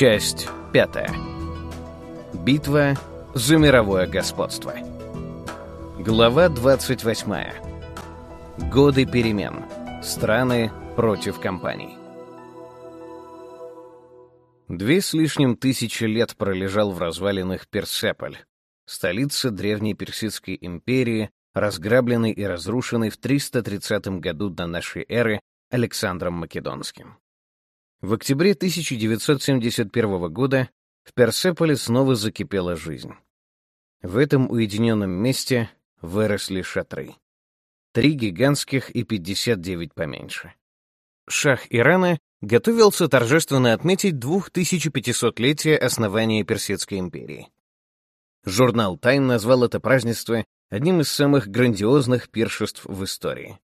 Часть пятая. Битва за мировое господство. Глава 28. Годы перемен. Страны против компаний. Две с лишним тысячи лет пролежал в развалинах Персеполь, столица древней Персидской империи, разграбленной и разрушенной в 330 году до нашей эры Александром Македонским. В октябре 1971 года в Персеполе снова закипела жизнь. В этом уединенном месте выросли шатры. Три гигантских и 59 поменьше. Шах Ирана готовился торжественно отметить 2500-летие основания Персидской империи. Журнал «Тайм» назвал это празднество одним из самых грандиозных пиршеств в истории.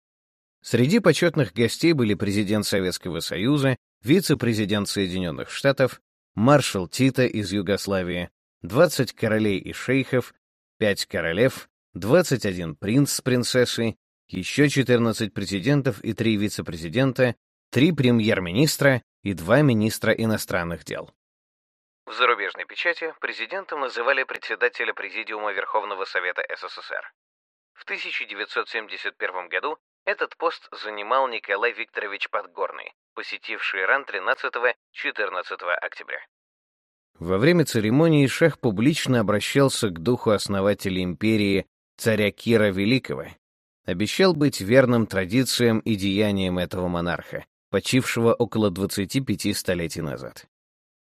Среди почетных гостей были президент Советского Союза, вице-президент Соединенных Штатов, маршал Тита из Югославии, 20 королей и шейхов, 5 королев, 21 принц с принцессой, еще 14 президентов и 3 вице-президента, 3 премьер-министра и 2 министра иностранных дел. В зарубежной печати президентом называли председателя Президиума Верховного Совета СССР. В 1971 году этот пост занимал Николай Викторович Подгорный, посетивший Иран 13-14 октября. Во время церемонии шах публично обращался к духу основателя империи царя Кира Великого, обещал быть верным традициям и деяниям этого монарха, почившего около 25 столетий назад.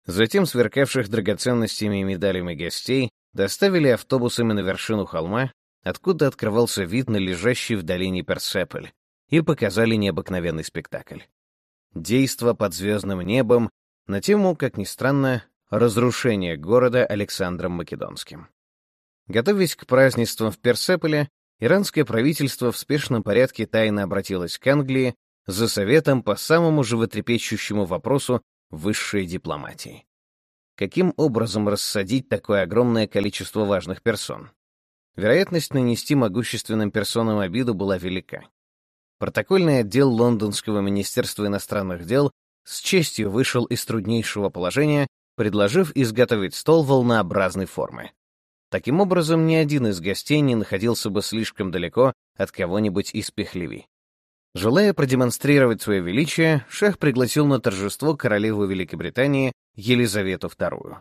Затем сверкавших драгоценностями и медалями гостей доставили автобусами на вершину холма, откуда открывался вид на лежащий в долине Персеполь, и показали необыкновенный спектакль. Действо под звездным небом на тему, как ни странно, разрушение города Александром Македонским. Готовясь к празднествам в Персеполе, иранское правительство в спешном порядке тайно обратилось к Англии за советом по самому животрепещущему вопросу высшей дипломатии. Каким образом рассадить такое огромное количество важных персон? Вероятность нанести могущественным персонам обиду была велика. Протокольный отдел Лондонского министерства иностранных дел с честью вышел из труднейшего положения, предложив изготовить стол волнообразной формы. Таким образом, ни один из гостей не находился бы слишком далеко от кого-нибудь из пехлеви. Желая продемонстрировать свое величие, шах пригласил на торжество королеву Великобритании Елизавету II.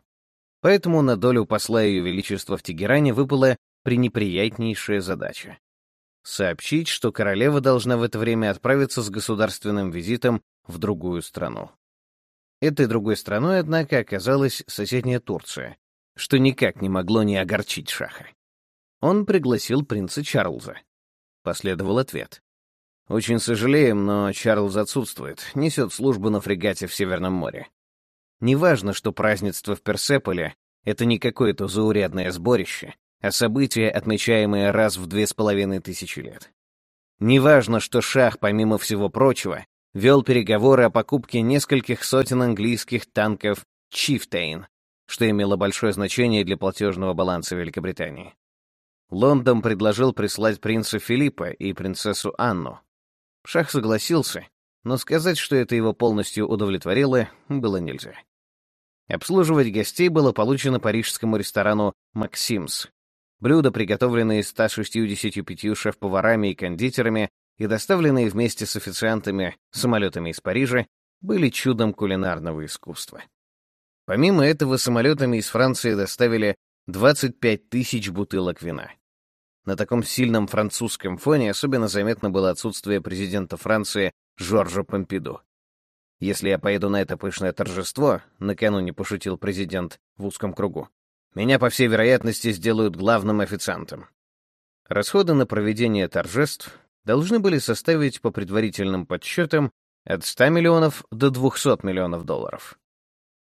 Поэтому на долю посла Ее Величества в Тегеране выпала пренеприятнейшая задача — сообщить, что королева должна в это время отправиться с государственным визитом в другую страну. Этой другой страной, однако, оказалась соседняя Турция, что никак не могло не огорчить Шаха. Он пригласил принца Чарльза. Последовал ответ. «Очень сожалеем, но Чарльз отсутствует, несет службу на фрегате в Северном море. Неважно, что празднество в Персеполе — это не какое-то заурядное сборище, а событие, отмечаемое раз в две с половиной тысячи лет. Неважно, что Шах, помимо всего прочего, вел переговоры о покупке нескольких сотен английских танков «Чифтейн», что имело большое значение для платежного баланса Великобритании. Лондон предложил прислать принца Филиппа и принцессу Анну, Шах согласился, но сказать, что это его полностью удовлетворило, было нельзя. Обслуживать гостей было получено парижскому ресторану «Максимс». Блюда, приготовленные 165 шеф-поварами и кондитерами и доставленные вместе с официантами самолетами из Парижа, были чудом кулинарного искусства. Помимо этого, самолетами из Франции доставили 25 тысяч бутылок вина. На таком сильном французском фоне особенно заметно было отсутствие президента Франции Жоржа Помпиду. «Если я поеду на это пышное торжество», — накануне пошутил президент в узком кругу, «меня, по всей вероятности, сделают главным официантом». Расходы на проведение торжеств должны были составить по предварительным подсчетам от 100 миллионов до 200 миллионов долларов.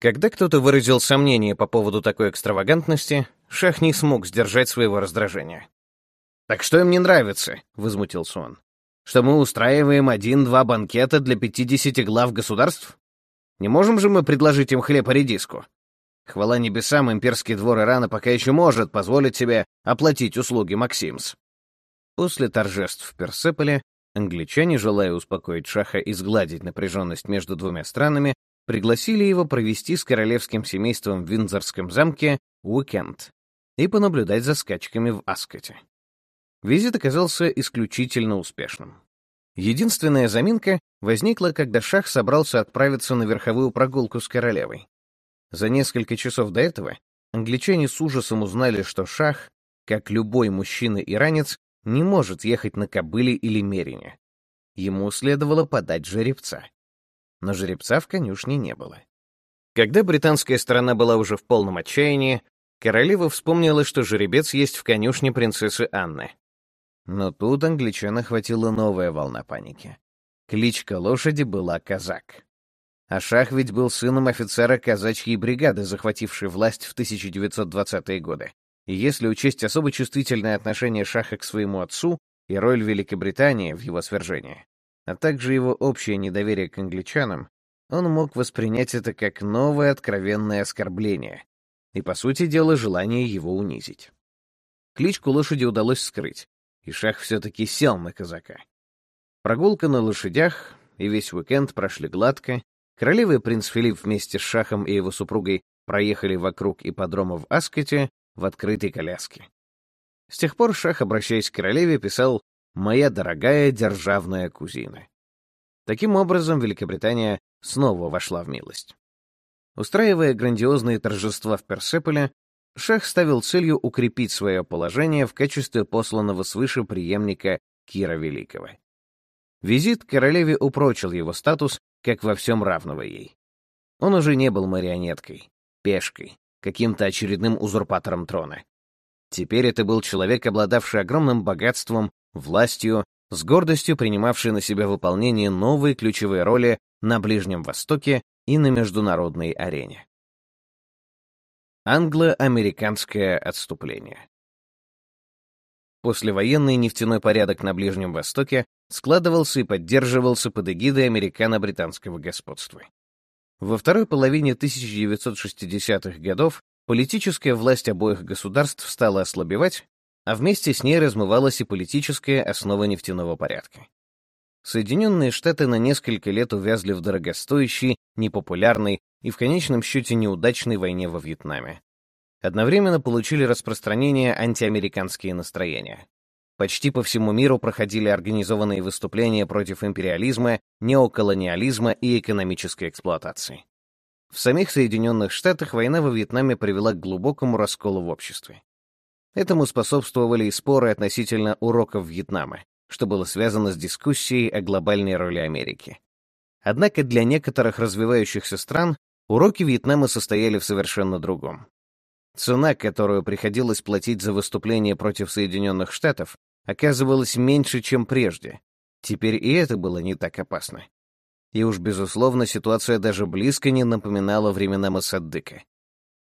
Когда кто-то выразил сомнение по поводу такой экстравагантности, Шах не смог сдержать своего раздражения. «Так что им не нравится?» — возмутился он. «Что мы устраиваем один-два банкета для пятидесяти глав государств? Не можем же мы предложить им хлеб и редиску? Хвала небесам, имперский двор Ирана пока еще может позволить себе оплатить услуги Максимс». После торжеств в Персеполе англичане, желая успокоить Шаха и сгладить напряженность между двумя странами, пригласили его провести с королевским семейством в Виндзорском замке уикенд и понаблюдать за скачками в Аскоте. Визит оказался исключительно успешным. Единственная заминка возникла, когда Шах собрался отправиться на верховую прогулку с королевой. За несколько часов до этого англичане с ужасом узнали, что Шах, как любой мужчина-иранец, не может ехать на кобыле или мерине. Ему следовало подать жеребца. Но жеребца в конюшне не было. Когда британская сторона была уже в полном отчаянии, королева вспомнила, что жеребец есть в конюшне принцессы Анны. Но тут англичан охватила новая волна паники. Кличка лошади была Казак. А Шах ведь был сыном офицера казачьей бригады, захватившей власть в 1920-е годы. И если учесть особо чувствительное отношение Шаха к своему отцу и роль Великобритании в его свержении, а также его общее недоверие к англичанам, он мог воспринять это как новое откровенное оскорбление и, по сути дела, желание его унизить. Кличку лошади удалось скрыть, и Шах все-таки сел на казака. Прогулка на лошадях и весь уикенд прошли гладко, королева и принц Филипп вместе с Шахом и его супругой проехали вокруг ипподрома в Аскоте в открытой коляске. С тех пор Шах, обращаясь к королеве, писал «Моя дорогая державная кузина». Таким образом, Великобритания снова вошла в милость. Устраивая грандиозные торжества в Персеполе, Шах ставил целью укрепить свое положение в качестве посланного свыше преемника Кира Великого. Визит королеве упрочил его статус, как во всем равного ей. Он уже не был марионеткой, пешкой, каким-то очередным узурпатором трона. Теперь это был человек, обладавший огромным богатством, властью, с гордостью принимавший на себя выполнение новой ключевой роли на Ближнем Востоке и на международной арене. Англо-американское отступление Послевоенный нефтяной порядок на Ближнем Востоке складывался и поддерживался под эгидой американо-британского господства. Во второй половине 1960-х годов политическая власть обоих государств стала ослабевать, а вместе с ней размывалась и политическая основа нефтяного порядка. Соединенные Штаты на несколько лет увязли в дорогостоящей, непопулярной и в конечном счете неудачной войне во Вьетнаме. Одновременно получили распространение антиамериканские настроения. Почти по всему миру проходили организованные выступления против империализма, неоколониализма и экономической эксплуатации. В самих Соединенных Штатах война во Вьетнаме привела к глубокому расколу в обществе. Этому способствовали и споры относительно уроков Вьетнама, что было связано с дискуссией о глобальной роли Америки. Однако для некоторых развивающихся стран уроки Вьетнама состояли в совершенно другом. Цена, которую приходилось платить за выступление против Соединенных Штатов, оказывалась меньше, чем прежде. Теперь и это было не так опасно. И уж, безусловно, ситуация даже близко не напоминала времена Моссаддыка.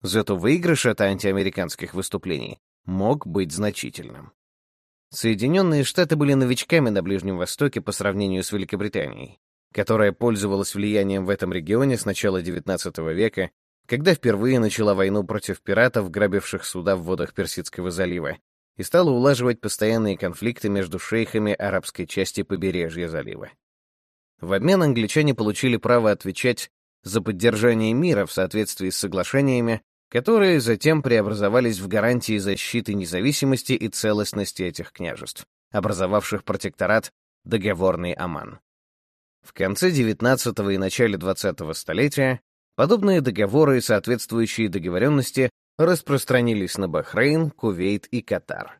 Зато выигрыш от антиамериканских выступлений мог быть значительным. Соединенные Штаты были новичками на Ближнем Востоке по сравнению с Великобританией, которая пользовалась влиянием в этом регионе с начала XIX века, когда впервые начала войну против пиратов, грабивших суда в водах Персидского залива, и стала улаживать постоянные конфликты между шейхами арабской части побережья залива. В обмен англичане получили право отвечать за поддержание мира в соответствии с соглашениями, которые затем преобразовались в гарантии защиты независимости и целостности этих княжеств, образовавших протекторат Договорный Оман. В конце XIX и начале XX столетия подобные договоры и соответствующие договоренности распространились на Бахрейн, Кувейт и Катар.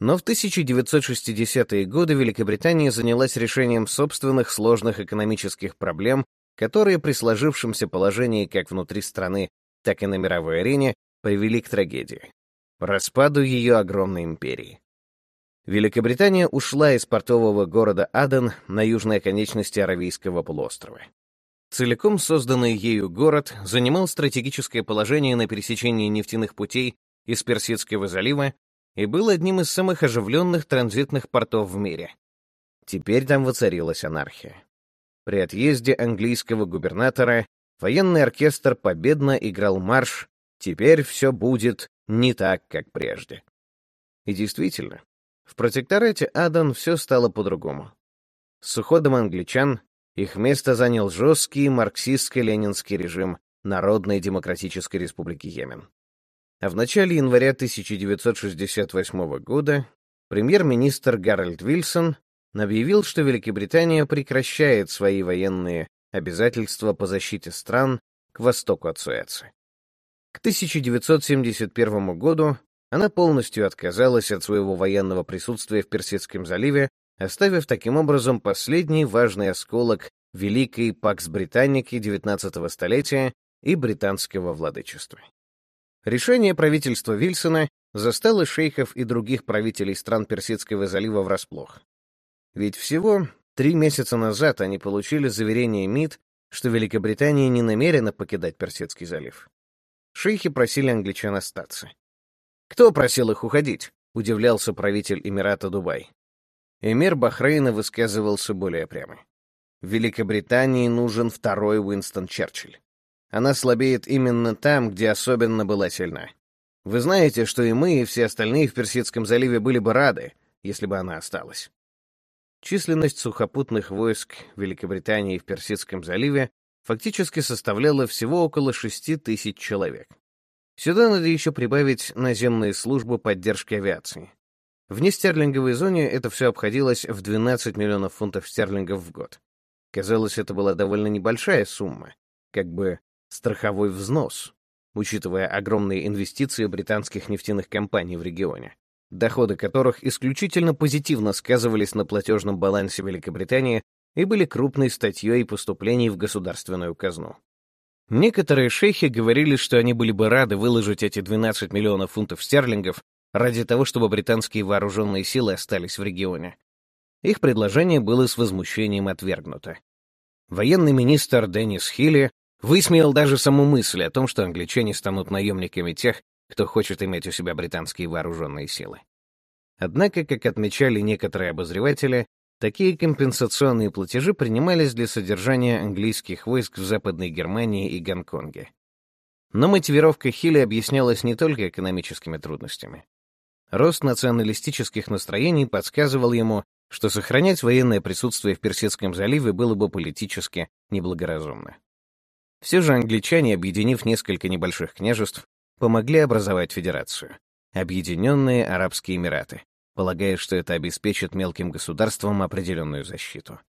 Но в 1960-е годы Великобритания занялась решением собственных сложных экономических проблем, которые при сложившемся положении как внутри страны, так и на мировой арене привели к трагедии — распаду ее огромной империи. Великобритания ушла из портового города Аден на южной оконечности Аравийского полуострова. Целиком созданный ею город занимал стратегическое положение на пересечении нефтяных путей из Персидского залива и был одним из самых оживленных транзитных портов в мире. Теперь там воцарилась анархия. При отъезде английского губернатора военный оркестр победно играл марш «Теперь все будет не так, как прежде». И действительно, в протекторате Адан все стало по-другому. С уходом англичан Их место занял жесткий марксистско-ленинский режим Народной Демократической Республики Йемен. А в начале января 1968 года премьер-министр Гарольд Вильсон объявил, что Великобритания прекращает свои военные обязательства по защите стран к востоку от Суэца. К 1971 году она полностью отказалась от своего военного присутствия в Персидском заливе, оставив таким образом последний важный осколок великой Пакс Британники XIX столетия и британского владычества. Решение правительства Вильсона застало шейхов и других правителей стран Персидского залива врасплох. Ведь всего три месяца назад они получили заверение МИД, что Великобритания не намерена покидать Персидский залив. Шейхи просили англичан остаться. «Кто просил их уходить?» — удивлялся правитель Эмирата Дубай. Эмир Бахрейна высказывался более прямо. Великобритании нужен второй Уинстон Черчилль. Она слабеет именно там, где особенно была сильна. Вы знаете, что и мы, и все остальные в Персидском заливе были бы рады, если бы она осталась. Численность сухопутных войск Великобритании в Персидском заливе фактически составляла всего около 6 тысяч человек. Сюда надо еще прибавить наземные службы поддержки авиации. В нестерлинговой зоне это все обходилось в 12 миллионов фунтов стерлингов в год. Казалось, это была довольно небольшая сумма, как бы страховой взнос, учитывая огромные инвестиции британских нефтяных компаний в регионе доходы которых исключительно позитивно сказывались на платежном балансе Великобритании и были крупной статьей поступлений в государственную казну. Некоторые шейхи говорили, что они были бы рады выложить эти 12 миллионов фунтов стерлингов ради того, чтобы британские вооруженные силы остались в регионе. Их предложение было с возмущением отвергнуто. Военный министр Деннис Хилли высмеял даже саму мысль о том, что англичане станут наемниками тех, кто хочет иметь у себя британские вооруженные силы. Однако, как отмечали некоторые обозреватели, такие компенсационные платежи принимались для содержания английских войск в Западной Германии и Гонконге. Но мотивировка Хилли объяснялась не только экономическими трудностями. Рост националистических настроений подсказывал ему, что сохранять военное присутствие в Персидском заливе было бы политически неблагоразумно. Все же англичане, объединив несколько небольших княжеств, помогли образовать федерацию — Объединенные Арабские Эмираты, полагая, что это обеспечит мелким государствам определенную защиту.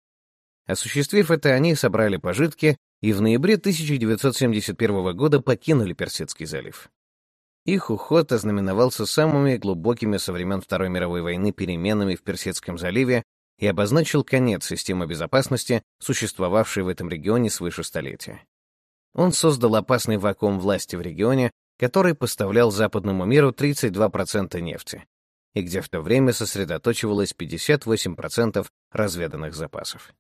Осуществив это, они собрали пожитки и в ноябре 1971 года покинули Персидский залив. Их уход ознаменовался самыми глубокими со времен Второй мировой войны переменами в Персидском заливе и обозначил конец системы безопасности, существовавшей в этом регионе свыше столетия. Он создал опасный вакуум власти в регионе, который поставлял западному миру 32% нефти, и где в то время сосредоточивалось 58% разведанных запасов.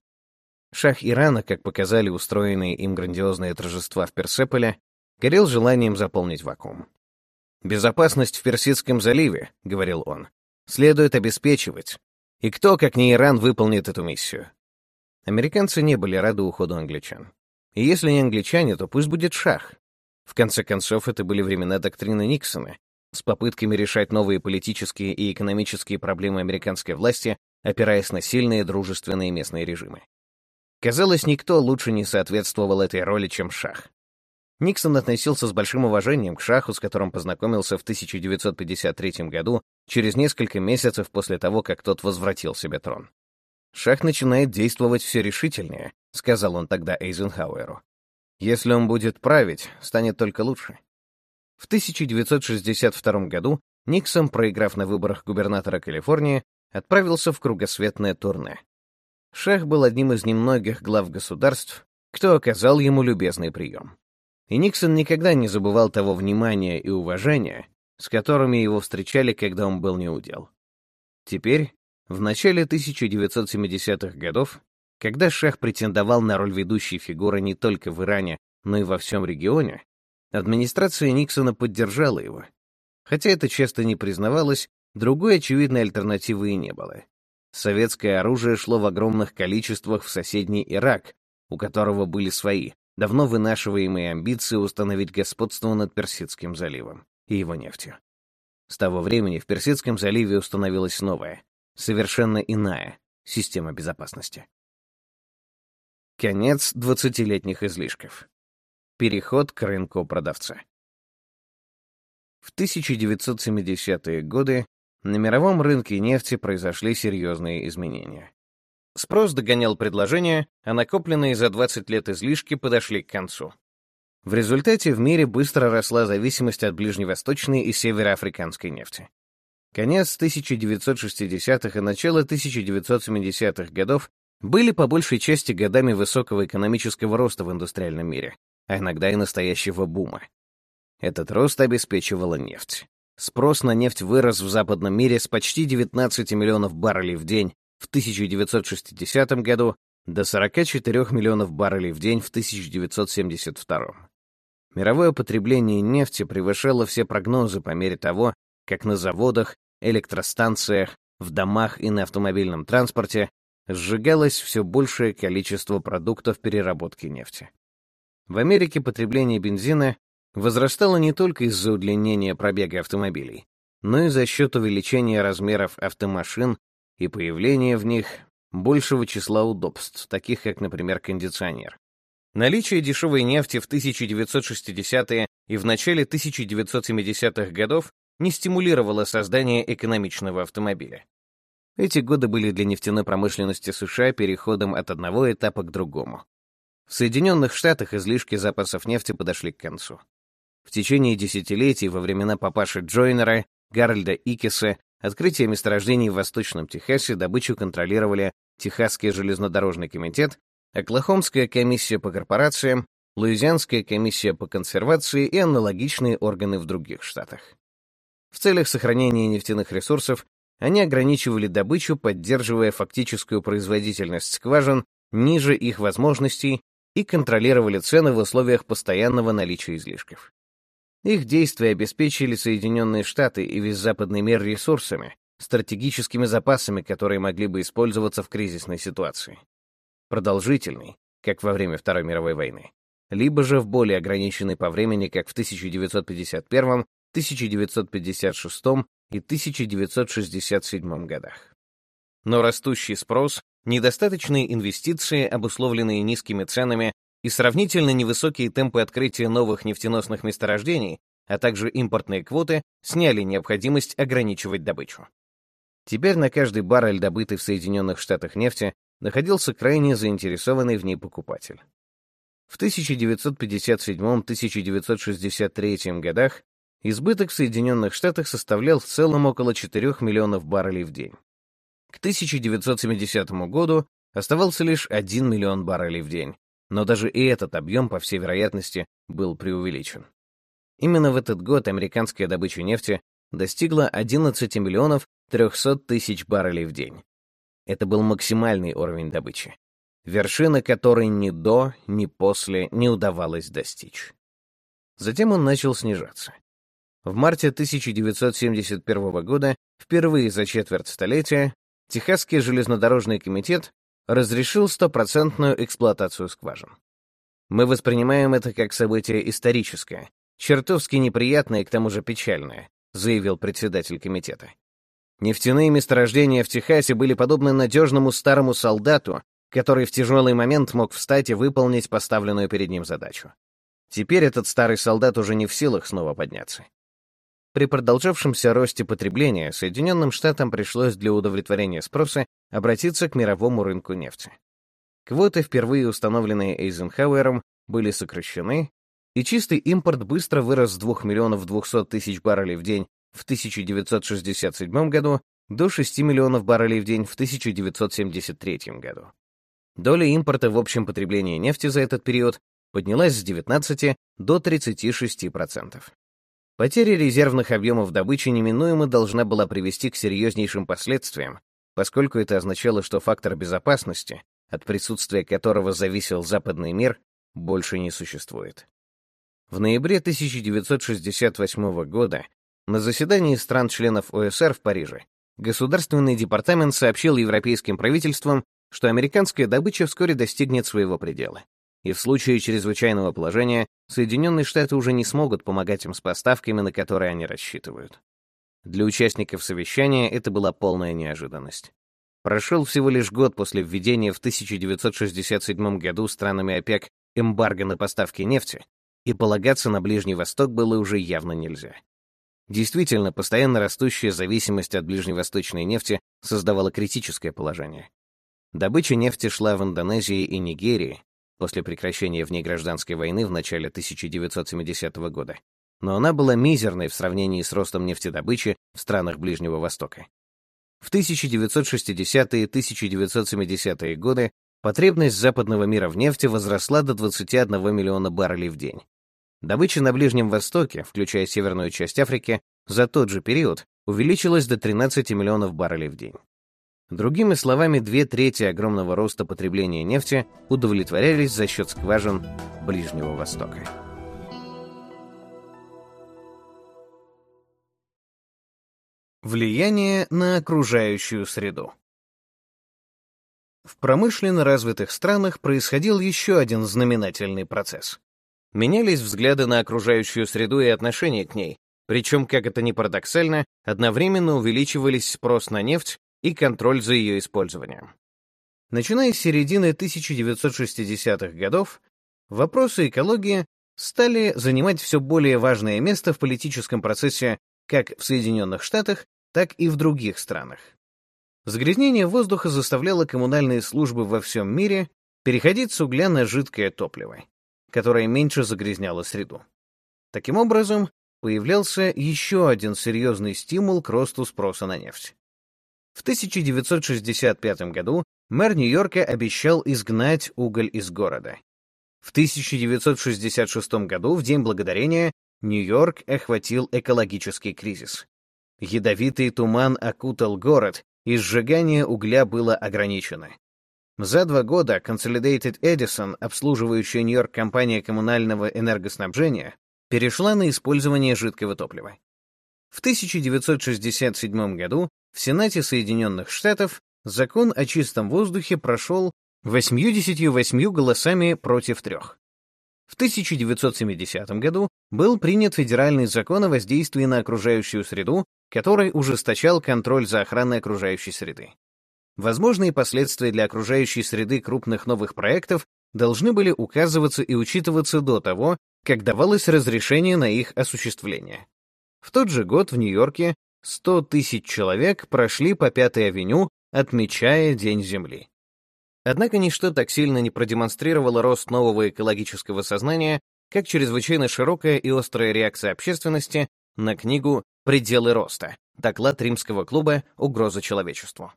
Шах Ирана, как показали устроенные им грандиозные торжества в Персеполе, горел желанием заполнить вакуум. «Безопасность в Персидском заливе», — говорил он, — «следует обеспечивать. И кто, как не Иран, выполнит эту миссию?» Американцы не были рады уходу англичан. И если не англичане, то пусть будет шах. В конце концов, это были времена доктрины Никсона, с попытками решать новые политические и экономические проблемы американской власти, опираясь на сильные дружественные местные режимы. Казалось, никто лучше не соответствовал этой роли, чем Шах. Никсон относился с большим уважением к Шаху, с которым познакомился в 1953 году, через несколько месяцев после того, как тот возвратил себе трон. «Шах начинает действовать все решительнее», — сказал он тогда Эйзенхауэру. Если он будет править, станет только лучше. В 1962 году Никсон, проиграв на выборах губернатора Калифорнии, отправился в кругосветное турне. Шах был одним из немногих глав государств, кто оказал ему любезный прием. И Никсон никогда не забывал того внимания и уважения, с которыми его встречали, когда он был неудел. Теперь, в начале 1970-х годов, когда Шах претендовал на роль ведущей фигуры не только в Иране, но и во всем регионе, администрация Никсона поддержала его. Хотя это часто не признавалось, другой очевидной альтернативы и не было. Советское оружие шло в огромных количествах в соседний Ирак, у которого были свои, давно вынашиваемые амбиции установить господство над Персидским заливом и его нефтью. С того времени в Персидском заливе установилась новая, совершенно иная система безопасности. Конец 20-летних излишков. Переход к рынку продавца. В 1970-е годы на мировом рынке нефти произошли серьезные изменения. Спрос догонял предложение, а накопленные за 20 лет излишки подошли к концу. В результате в мире быстро росла зависимость от ближневосточной и североафриканской нефти. Конец 1960-х и начало 1970-х годов были по большей части годами высокого экономического роста в индустриальном мире, а иногда и настоящего бума. Этот рост обеспечивала нефть. Спрос на нефть вырос в западном мире с почти 19 миллионов баррелей в день в 1960 году до 44 миллионов баррелей в день в 1972. Мировое потребление нефти превышало все прогнозы по мере того, как на заводах, электростанциях, в домах и на автомобильном транспорте сжигалось все большее количество продуктов переработки нефти. В Америке потребление бензина возрастало не только из-за удлинения пробега автомобилей, но и за счет увеличения размеров автомашин и появления в них большего числа удобств, таких как, например, кондиционер. Наличие дешевой нефти в 1960-е и в начале 1970-х годов не стимулировало создание экономичного автомобиля. Эти годы были для нефтяной промышленности США переходом от одного этапа к другому. В Соединенных Штатах излишки запасов нефти подошли к концу. В течение десятилетий во времена папаши Джойнера, Гарольда Икиса, открытия месторождений в Восточном Техасе добычу контролировали Техасский железнодорожный комитет, Оклахомская комиссия по корпорациям, Луизианская комиссия по консервации и аналогичные органы в других штатах. В целях сохранения нефтяных ресурсов они ограничивали добычу, поддерживая фактическую производительность скважин ниже их возможностей и контролировали цены в условиях постоянного наличия излишков. Их действия обеспечили Соединенные Штаты и весь западный мир ресурсами, стратегическими запасами, которые могли бы использоваться в кризисной ситуации. Продолжительный, как во время Второй мировой войны, либо же в более ограниченной по времени, как в 1951, 1956 и 1967 годах. Но растущий спрос, недостаточные инвестиции, обусловленные низкими ценами, и сравнительно невысокие темпы открытия новых нефтеносных месторождений, а также импортные квоты, сняли необходимость ограничивать добычу. Теперь на каждый баррель, добытый в Соединенных Штатах нефти, находился крайне заинтересованный в ней покупатель. В 1957-1963 годах избыток в Соединенных Штатах составлял в целом около 4 миллионов баррелей в день. К 1970 году оставался лишь 1 миллион баррелей в день, но даже и этот объем, по всей вероятности, был преувеличен. Именно в этот год американская добыча нефти достигла 11 миллионов 300 тысяч баррелей в день. Это был максимальный уровень добычи, вершина которой ни до, ни после не удавалось достичь. Затем он начал снижаться. В марте 1971 года, впервые за четверть столетия, Техасский железнодорожный комитет разрешил стопроцентную эксплуатацию скважин. Мы воспринимаем это как событие историческое, чертовски неприятное и к тому же печальное, заявил председатель комитета. Нефтяные месторождения в Техасе были подобны надежному старому солдату, который в тяжелый момент мог встать и выполнить поставленную перед ним задачу. Теперь этот старый солдат уже не в силах снова подняться. При продолжавшемся росте потребления Соединенным Штатам пришлось для удовлетворения спроса обратиться к мировому рынку нефти. Квоты, впервые установленные Эйзенхауэром, были сокращены, и чистый импорт быстро вырос с 2 миллионов 200 тысяч баррелей в день в 1967 году до 6 миллионов баррелей в день в 1973 году. Доля импорта в общем потреблении нефти за этот период поднялась с 19 до 36%. Потеря резервных объемов добычи неминуемо должна была привести к серьезнейшим последствиям, поскольку это означало, что фактор безопасности, от присутствия которого зависел западный мир, больше не существует. В ноябре 1968 года на заседании стран-членов ОСР в Париже Государственный департамент сообщил европейским правительствам, что американская добыча вскоре достигнет своего предела и в случае чрезвычайного положения Соединенные Штаты уже не смогут помогать им с поставками, на которые они рассчитывают. Для участников совещания это была полная неожиданность. Прошел всего лишь год после введения в 1967 году странами ОПЕК эмбарго на поставки нефти, и полагаться на Ближний Восток было уже явно нельзя. Действительно, постоянно растущая зависимость от ближневосточной нефти создавала критическое положение. Добыча нефти шла в Индонезии и Нигерии после прекращения внегражданской войны в начале 1970 года, но она была мизерной в сравнении с ростом нефтедобычи в странах Ближнего Востока. В 1960-е и 1970-е годы потребность западного мира в нефти возросла до 21 миллиона баррелей в день. Добыча на Ближнем Востоке, включая северную часть Африки, за тот же период увеличилась до 13 миллионов баррелей в день. Другими словами, две трети огромного роста потребления нефти удовлетворялись за счет скважин Ближнего Востока. Влияние на окружающую среду В промышленно развитых странах происходил еще один знаменательный процесс. Менялись взгляды на окружающую среду и отношение к ней, причем, как это ни парадоксально, одновременно увеличивались спрос на нефть и контроль за ее использованием. Начиная с середины 1960-х годов, вопросы экологии стали занимать все более важное место в политическом процессе как в Соединенных Штатах, так и в других странах. Загрязнение воздуха заставляло коммунальные службы во всем мире переходить с угля на жидкое топливо которая меньше загрязняла среду. Таким образом, появлялся еще один серьезный стимул к росту спроса на нефть. В 1965 году мэр Нью-Йорка обещал изгнать уголь из города. В 1966 году, в День Благодарения, Нью-Йорк охватил экологический кризис. Ядовитый туман окутал город, и сжигание угля было ограничено. За два года Consolidated Edison, обслуживающая Нью-Йорк компания коммунального энергоснабжения, перешла на использование жидкого топлива. В 1967 году в Сенате Соединенных Штатов закон о чистом воздухе прошел 88 голосами против трех. В 1970 году был принят федеральный закон о воздействии на окружающую среду, который ужесточал контроль за охраной окружающей среды. Возможные последствия для окружающей среды крупных новых проектов должны были указываться и учитываться до того, как давалось разрешение на их осуществление. В тот же год в Нью-Йорке 100 тысяч человек прошли по Пятой авеню, отмечая День Земли. Однако ничто так сильно не продемонстрировало рост нового экологического сознания, как чрезвычайно широкая и острая реакция общественности на книгу «Пределы роста», доклад Римского клуба «Угроза человечеству».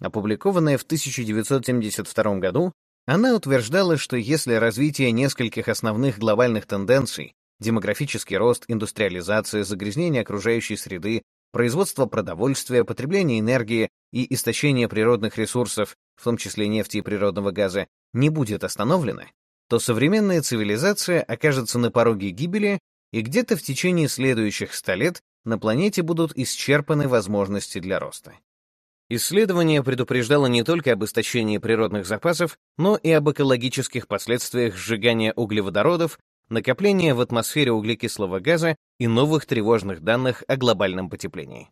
Опубликованная в 1972 году, она утверждала, что если развитие нескольких основных глобальных тенденций — демографический рост, индустриализация, загрязнение окружающей среды, производство продовольствия, потребление энергии и истощение природных ресурсов, в том числе нефти и природного газа, не будет остановлено, то современная цивилизация окажется на пороге гибели, и где-то в течение следующих ста лет на планете будут исчерпаны возможности для роста. Исследование предупреждало не только об истощении природных запасов, но и об экологических последствиях сжигания углеводородов, накопления в атмосфере углекислого газа и новых тревожных данных о глобальном потеплении.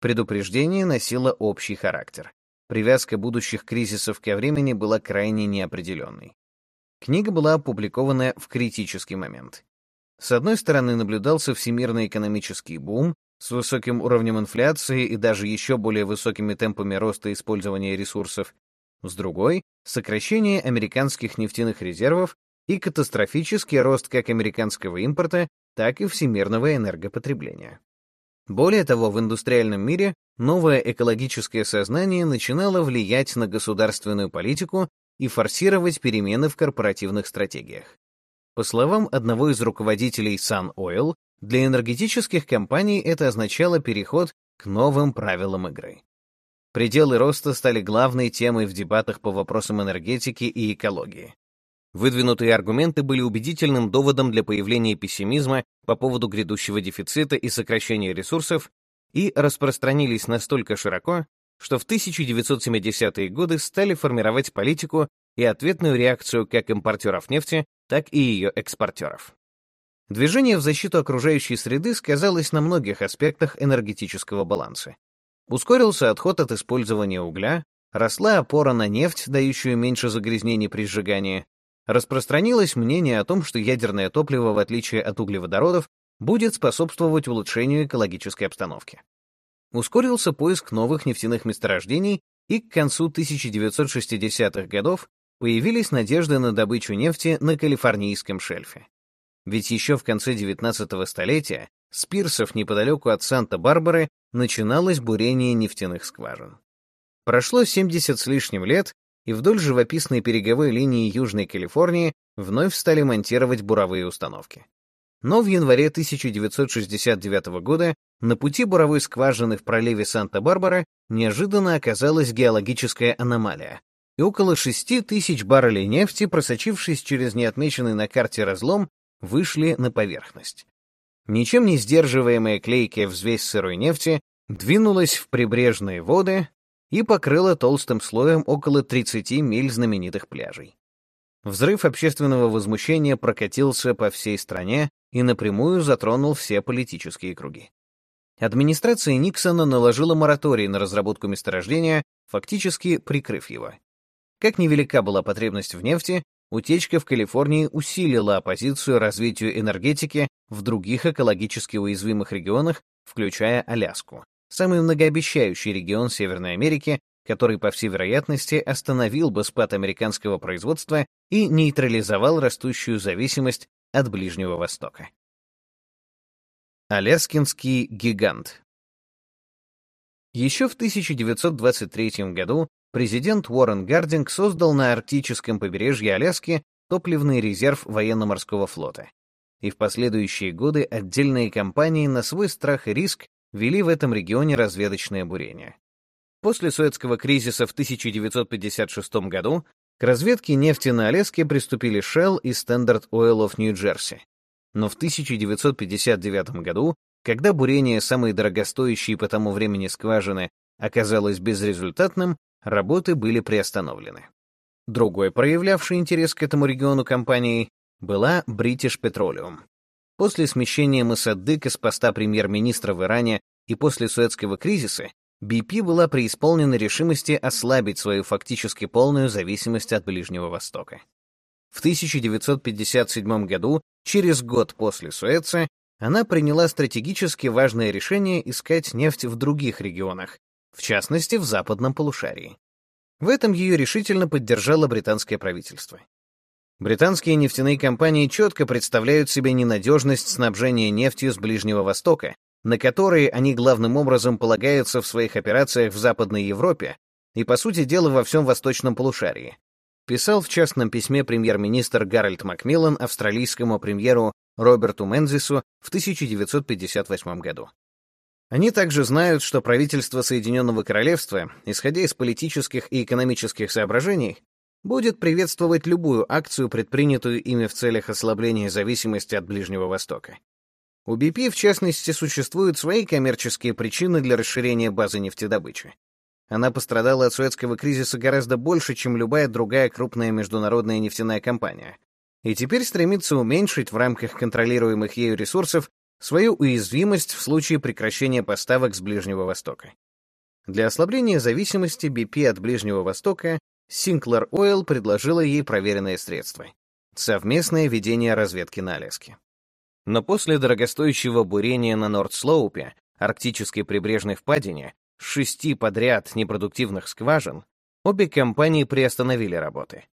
Предупреждение носило общий характер. Привязка будущих кризисов ко времени была крайне неопределенной. Книга была опубликована в критический момент. С одной стороны, наблюдался всемирный экономический бум, с высоким уровнем инфляции и даже еще более высокими темпами роста использования ресурсов, с другой — сокращение американских нефтяных резервов и катастрофический рост как американского импорта, так и всемирного энергопотребления. Более того, в индустриальном мире новое экологическое сознание начинало влиять на государственную политику и форсировать перемены в корпоративных стратегиях. По словам одного из руководителей Sun Oil, для энергетических компаний это означало переход к новым правилам игры. Пределы роста стали главной темой в дебатах по вопросам энергетики и экологии. Выдвинутые аргументы были убедительным доводом для появления пессимизма по поводу грядущего дефицита и сокращения ресурсов и распространились настолько широко, что в 1970-е годы стали формировать политику и ответную реакцию как импортеров нефти, так и ее экспортеров. Движение в защиту окружающей среды сказалось на многих аспектах энергетического баланса. Ускорился отход от использования угля, росла опора на нефть, дающую меньше загрязнений при сжигании, распространилось мнение о том, что ядерное топливо, в отличие от углеводородов, будет способствовать улучшению экологической обстановки. Ускорился поиск новых нефтяных месторождений, и к концу 1960-х годов появились надежды на добычу нефти на калифорнийском шельфе. Ведь еще в конце 19 столетия с пирсов неподалеку от Санта-Барбары начиналось бурение нефтяных скважин. Прошло 70 с лишним лет, и вдоль живописной береговой линии Южной Калифорнии вновь стали монтировать буровые установки. Но в январе 1969 года на пути буровой скважины в проливе Санта-Барбара неожиданно оказалась геологическая аномалия, и около 6 тысяч баррелей нефти, просочившись через неотмеченный на карте разлом, вышли на поверхность. Ничем не сдерживаемая клейкая взвесь сырой нефти двинулась в прибрежные воды и покрыла толстым слоем около 30 миль знаменитых пляжей. Взрыв общественного возмущения прокатился по всей стране и напрямую затронул все политические круги. Администрация Никсона наложила мораторий на разработку месторождения, фактически прикрыв его. Как невелика была потребность в нефти, утечка в Калифорнии усилила оппозицию развитию энергетики в других экологически уязвимых регионах, включая Аляску, самый многообещающий регион Северной Америки, который, по всей вероятности, остановил бы спад американского производства и нейтрализовал растущую зависимость от Ближнего Востока. Аляскинский гигант Еще в 1923 году президент Уоррен Гардинг создал на арктическом побережье Аляски топливный резерв военно-морского флота. И в последующие годы отдельные компании на свой страх и риск вели в этом регионе разведочное бурение. После Суэцкого кризиса в 1956 году к разведке нефти на Аляске приступили Shell и Standard Oil of New Jersey. Но в 1959 году, когда бурение самой дорогостоящей по тому времени скважины оказалось безрезультатным, работы были приостановлены. Другой проявлявший интерес к этому региону компанией была British Petroleum. После смещения Мосаддыка с поста премьер-министра в Иране и после Суэцкого кризиса BP была преисполнена решимости ослабить свою фактически полную зависимость от Ближнего Востока. В 1957 году, через год после Суэца, она приняла стратегически важное решение искать нефть в других регионах, в частности, в западном полушарии. В этом ее решительно поддержало британское правительство. Британские нефтяные компании четко представляют себе ненадежность снабжения нефтью с Ближнего Востока, на которые они главным образом полагаются в своих операциях в Западной Европе и, по сути дела, во всем восточном полушарии, писал в частном письме премьер-министр Гарольд Макмиллан австралийскому премьеру Роберту Мензису в 1958 году. Они также знают, что правительство Соединенного Королевства, исходя из политических и экономических соображений, будет приветствовать любую акцию, предпринятую ими в целях ослабления зависимости от Ближнего Востока. У BP, в частности, существуют свои коммерческие причины для расширения базы нефтедобычи. Она пострадала от Суэцкого кризиса гораздо больше, чем любая другая крупная международная нефтяная компания, и теперь стремится уменьшить в рамках контролируемых ею ресурсов свою уязвимость в случае прекращения поставок с Ближнего Востока. Для ослабления зависимости BP от Ближнего Востока Sinclair Oil предложила ей проверенное средство — совместное ведение разведки на Аляске. Но после дорогостоящего бурения на Нордслоупе, арктической прибрежной впадине, шести подряд непродуктивных скважин, обе компании приостановили работы.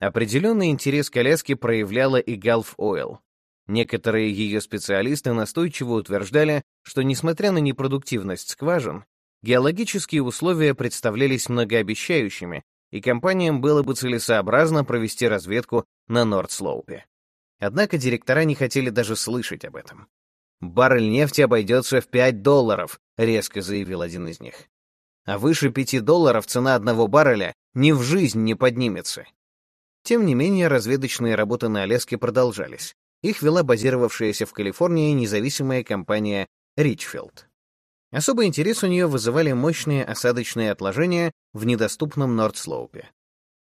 Определенный интерес к Аляске проявляла и Gulf Oil. Некоторые ее специалисты настойчиво утверждали, что, несмотря на непродуктивность скважин, геологические условия представлялись многообещающими, и компаниям было бы целесообразно провести разведку на Нордслоупе. Однако директора не хотели даже слышать об этом. «Баррель нефти обойдется в 5 долларов», — резко заявил один из них. «А выше 5 долларов цена одного барреля ни в жизнь не поднимется». Тем не менее, разведочные работы на Аляске продолжались. Их вела базировавшаяся в Калифорнии независимая компания Ричфилд. Особый интерес у нее вызывали мощные осадочные отложения в недоступном Нордслоупе.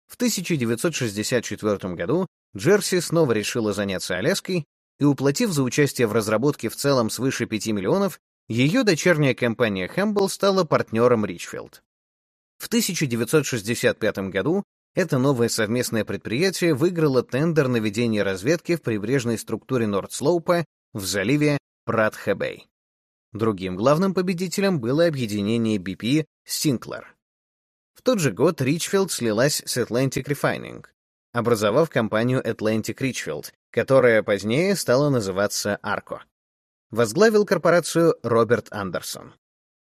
В 1964 году Джерси снова решила заняться Аляской и, уплатив за участие в разработке в целом свыше 5 миллионов, Ее дочерняя компания Humble стала партнером Richfield. В 1965 году это новое совместное предприятие выиграло тендер на ведение разведки в прибрежной структуре Нордслоупа в заливе Пратхэбэй. Другим главным победителем было объединение BP Sinclair. В тот же год Richfield слилась с Atlantic Refining, образовав компанию Atlantic Richfield, которая позднее стала называться Arco. Возглавил корпорацию Роберт Андерсон.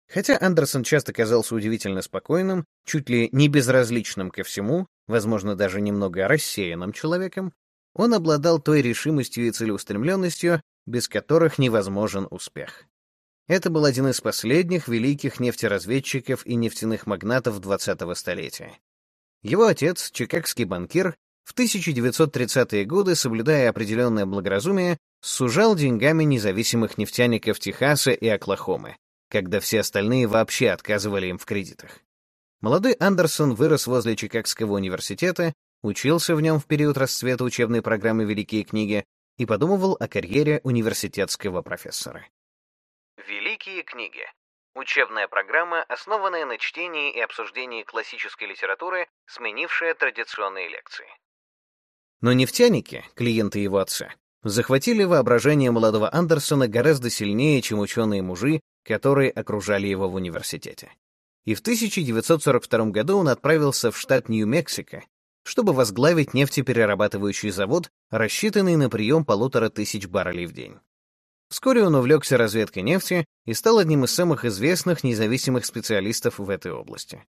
Хотя Андерсон часто казался удивительно спокойным, чуть ли не безразличным ко всему, возможно, даже немного рассеянным человеком, он обладал той решимостью и целеустремленностью, без которых невозможен успех. Это был один из последних великих нефтеразведчиков и нефтяных магнатов 20-го столетия. Его отец, чикагский банкир, в 1930-е годы, соблюдая определенное благоразумие, сужал деньгами независимых нефтяников Техаса и Оклахомы, когда все остальные вообще отказывали им в кредитах. Молодой Андерсон вырос возле Чикагского университета, учился в нем в период расцвета учебной программы «Великие книги» и подумывал о карьере университетского профессора. «Великие книги» — учебная программа, основанная на чтении и обсуждении классической литературы, сменившая традиционные лекции. Но нефтяники, клиенты его отца, захватили воображение молодого Андерсона гораздо сильнее, чем ученые-мужи, которые окружали его в университете и в 1942 году он отправился в штат Нью-Мексико, чтобы возглавить нефтеперерабатывающий завод, рассчитанный на прием полутора тысяч баррелей в день. Вскоре он увлекся разведкой нефти и стал одним из самых известных независимых специалистов в этой области.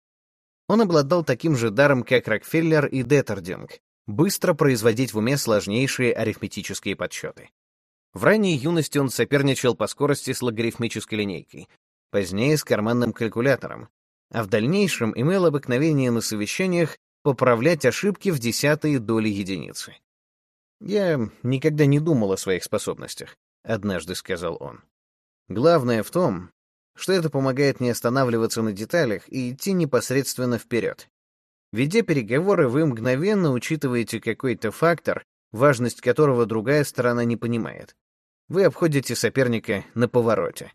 Он обладал таким же даром, как Рокфеллер и Деттердинг, быстро производить в уме сложнейшие арифметические подсчеты. В ранней юности он соперничал по скорости с логарифмической линейкой, позднее с карманным калькулятором, а в дальнейшем имел обыкновение на совещаниях поправлять ошибки в десятые доли единицы. «Я никогда не думал о своих способностях», — однажды сказал он. «Главное в том, что это помогает не останавливаться на деталях и идти непосредственно вперед. Ведя переговоры, вы мгновенно учитываете какой-то фактор, важность которого другая сторона не понимает. Вы обходите соперника на повороте.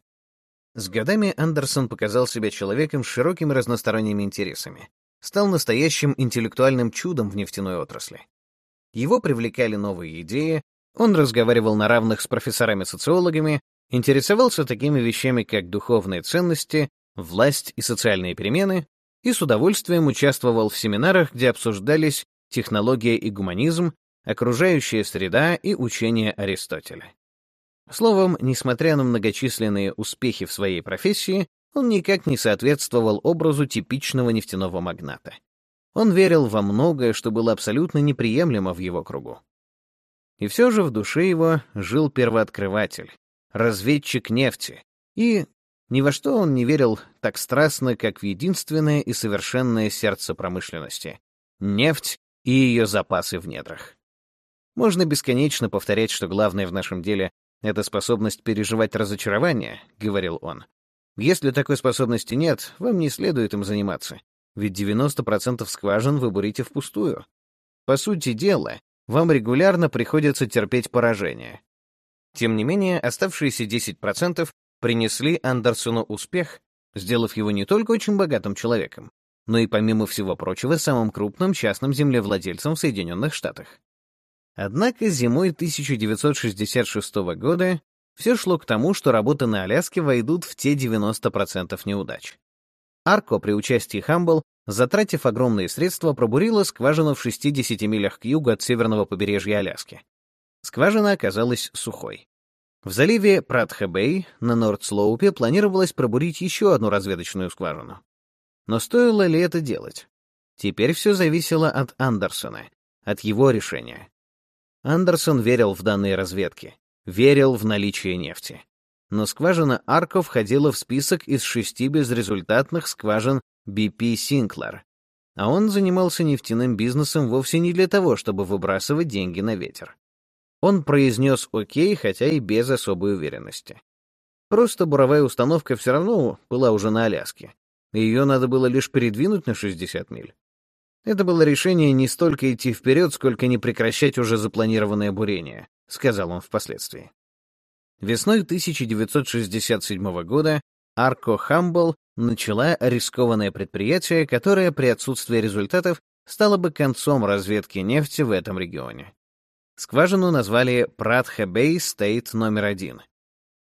С годами Андерсон показал себя человеком с широкими разносторонними интересами, стал настоящим интеллектуальным чудом в нефтяной отрасли. Его привлекали новые идеи, он разговаривал на равных с профессорами-социологами, интересовался такими вещами, как духовные ценности, власть и социальные перемены, и с удовольствием участвовал в семинарах, где обсуждались технология и гуманизм, окружающая среда и учение Аристотеля. Словом, несмотря на многочисленные успехи в своей профессии, он никак не соответствовал образу типичного нефтяного магната. Он верил во многое, что было абсолютно неприемлемо в его кругу. И все же в душе его жил первооткрыватель, разведчик нефти, и ни во что он не верил так страстно, как в единственное и совершенное сердце промышленности — нефть и ее запасы в недрах. Можно бесконечно повторять, что главное в нашем деле это способность переживать разочарование, — говорил он. Если такой способности нет, вам не следует им заниматься, ведь 90% скважин вы бурите впустую. По сути дела, вам регулярно приходится терпеть поражение. Тем не менее, оставшиеся 10% принесли Андерсону успех, сделав его не только очень богатым человеком, но и, помимо всего прочего, самым крупным частным землевладельцем в Соединенных Штатах. Однако зимой 1966 года все шло к тому, что работы на Аляске войдут в те 90% неудач. Арко при участии Хамбл, затратив огромные средства, пробурила скважину в 60 милях к югу от северного побережья Аляски. Скважина оказалась сухой. В заливе Пратха-Бэй на Нордслоупе планировалось пробурить еще одну разведочную скважину. Но стоило ли это делать? Теперь все зависело от Андерсона, от его решения. Андерсон верил в данные разведки, верил в наличие нефти. Но скважина Арко входила в список из шести безрезультатных скважин BP Sinclair, а он занимался нефтяным бизнесом вовсе не для того, чтобы выбрасывать деньги на ветер. Он произнес «Окей», хотя и без особой уверенности. Просто буровая установка все равно была уже на Аляске, ее надо было лишь передвинуть на 60 миль. Это было решение не столько идти вперед, сколько не прекращать уже запланированное бурение, сказал он впоследствии. Весной 1967 года Арко Хамбл начала рискованное предприятие, которое при отсутствии результатов стало бы концом разведки нефти в этом регионе. Скважину назвали Пратха-Бэй Стейт номер один.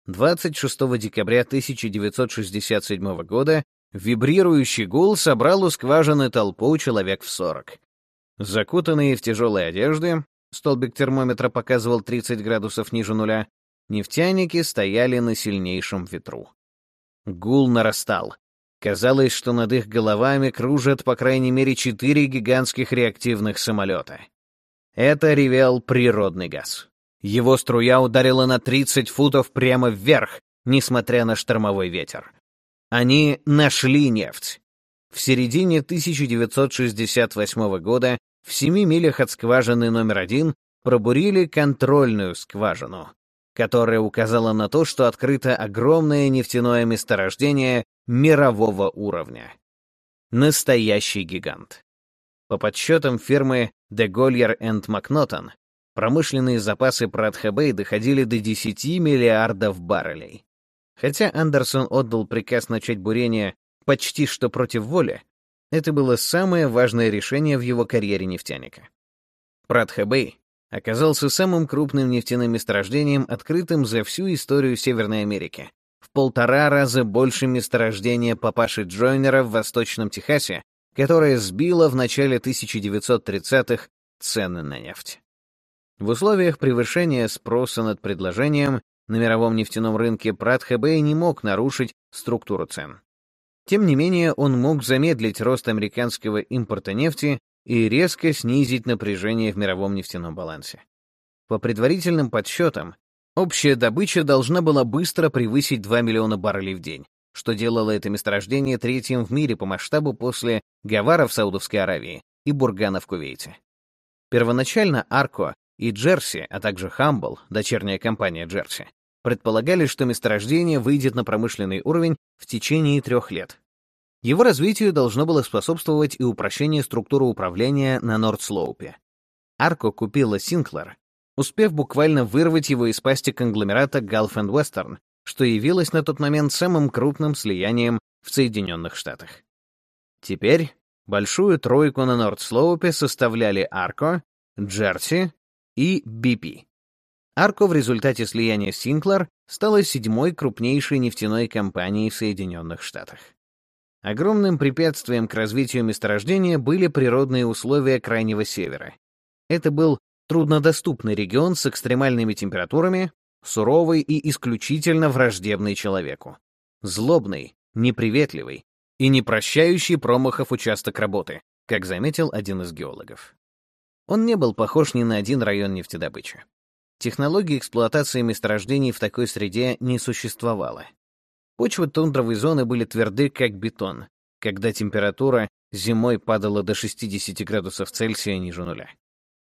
26 декабря 1967 года вибрирующий гул собрал у скважины толпу человек в 40. Закутанные в тяжелые одежды, столбик термометра показывал 30 градусов ниже нуля, нефтяники стояли на сильнейшем ветру. Гул нарастал. Казалось, что над их головами кружат по крайней мере четыре гигантских реактивных самолета. Это ревел природный газ. Его струя ударила на 30 футов прямо вверх, несмотря на штормовой ветер. Они нашли нефть. В середине 1968 года в семи милях от скважины номер один пробурили контрольную скважину, которая указала на то, что открыто огромное нефтяное месторождение мирового уровня. Настоящий гигант. По подсчетам фирмы De Gollier McNaughton, промышленные запасы Пратхабей доходили до 10 миллиардов баррелей. Хотя Андерсон отдал приказ начать бурение почти что против воли, это было самое важное решение в его карьере нефтяника. Пратхабей оказался самым крупным нефтяным месторождением, открытым за всю историю Северной Америки. В полтора раза больше месторождения папаши Джойнера в Восточном Техасе, которое сбило в начале 1930-х цены на нефть. В условиях превышения спроса над предложением на мировом нефтяном рынке Пратхабей не мог нарушить структуру цен. Тем не менее, он мог замедлить рост американского импорта нефти и резко снизить напряжение в мировом нефтяном балансе. По предварительным подсчетам, общая добыча должна была быстро превысить 2 миллиона баррелей в день, что делало это месторождение третьим в мире по масштабу после Гавара в Саудовской Аравии и Бургана в Кувейте. Первоначально Арко и Джерси, а также Хамбл, дочерняя компания Джерси, предполагали, что месторождение выйдет на промышленный уровень в течение трех лет, его развитию должно было способствовать и упрощение структуры управления на Нордслоупе. Арко купила Синклер, успев буквально вырвать его из пасти конгломерата Gulf Western, что явилось на тот момент самым крупным слиянием в Соединенных Штатах. Теперь большую тройку на Нордслоупе составляли Арко, Джерси и BP. Арко в результате слияния Синклер стала седьмой крупнейшей нефтяной компанией в Соединенных Штатах. Огромным препятствием к развитию месторождения были природные условия Крайнего Севера. Это был труднодоступный регион с экстремальными температурами, суровый и исключительно враждебный человеку. Злобный, неприветливый и не прощающий промахов участок работы, как заметил один из геологов. Он не был похож ни на один район нефтедобычи. Технологии эксплуатации месторождений в такой среде не существовало. Почвы тундровой зоны были тверды, как бетон, когда температура зимой падала до 60 градусов Цельсия ниже нуля.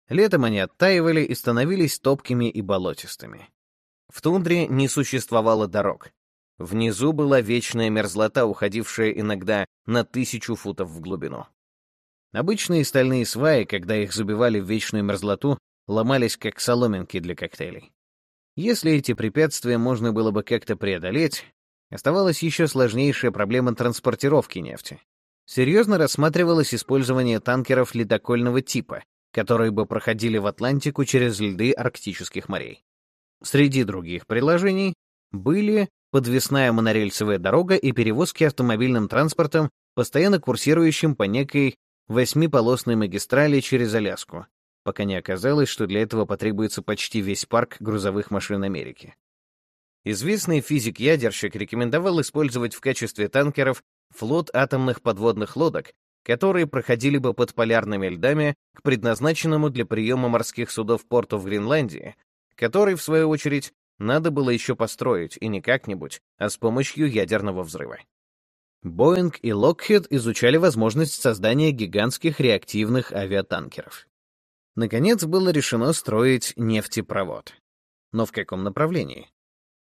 Летом они оттаивали и становились топкими и болотистыми. В тундре не существовало дорог. Внизу была вечная мерзлота, уходившая иногда на тысячу футов в глубину. Обычные стальные сваи, когда их забивали в вечную мерзлоту, ломались как соломинки для коктейлей. Если эти препятствия можно было бы как-то преодолеть, Оставалась еще сложнейшая проблема транспортировки нефти. Серьезно рассматривалось использование танкеров ледокольного типа, которые бы проходили в Атлантику через льды арктических морей. Среди других предложений были подвесная монорельсовая дорога и перевозки автомобильным транспортом, постоянно курсирующим по некой восьмиполосной магистрали через Аляску, пока не оказалось, что для этого потребуется почти весь парк грузовых машин Америки. Известный физик-ядерщик рекомендовал использовать в качестве танкеров флот атомных подводных лодок, которые проходили бы под полярными льдами к предназначенному для приема морских судов порту в Гренландии, который, в свою очередь, надо было еще построить, и не как-нибудь, а с помощью ядерного взрыва. Боинг и Локхед изучали возможность создания гигантских реактивных авиатанкеров. Наконец было решено строить нефтепровод. Но в каком направлении?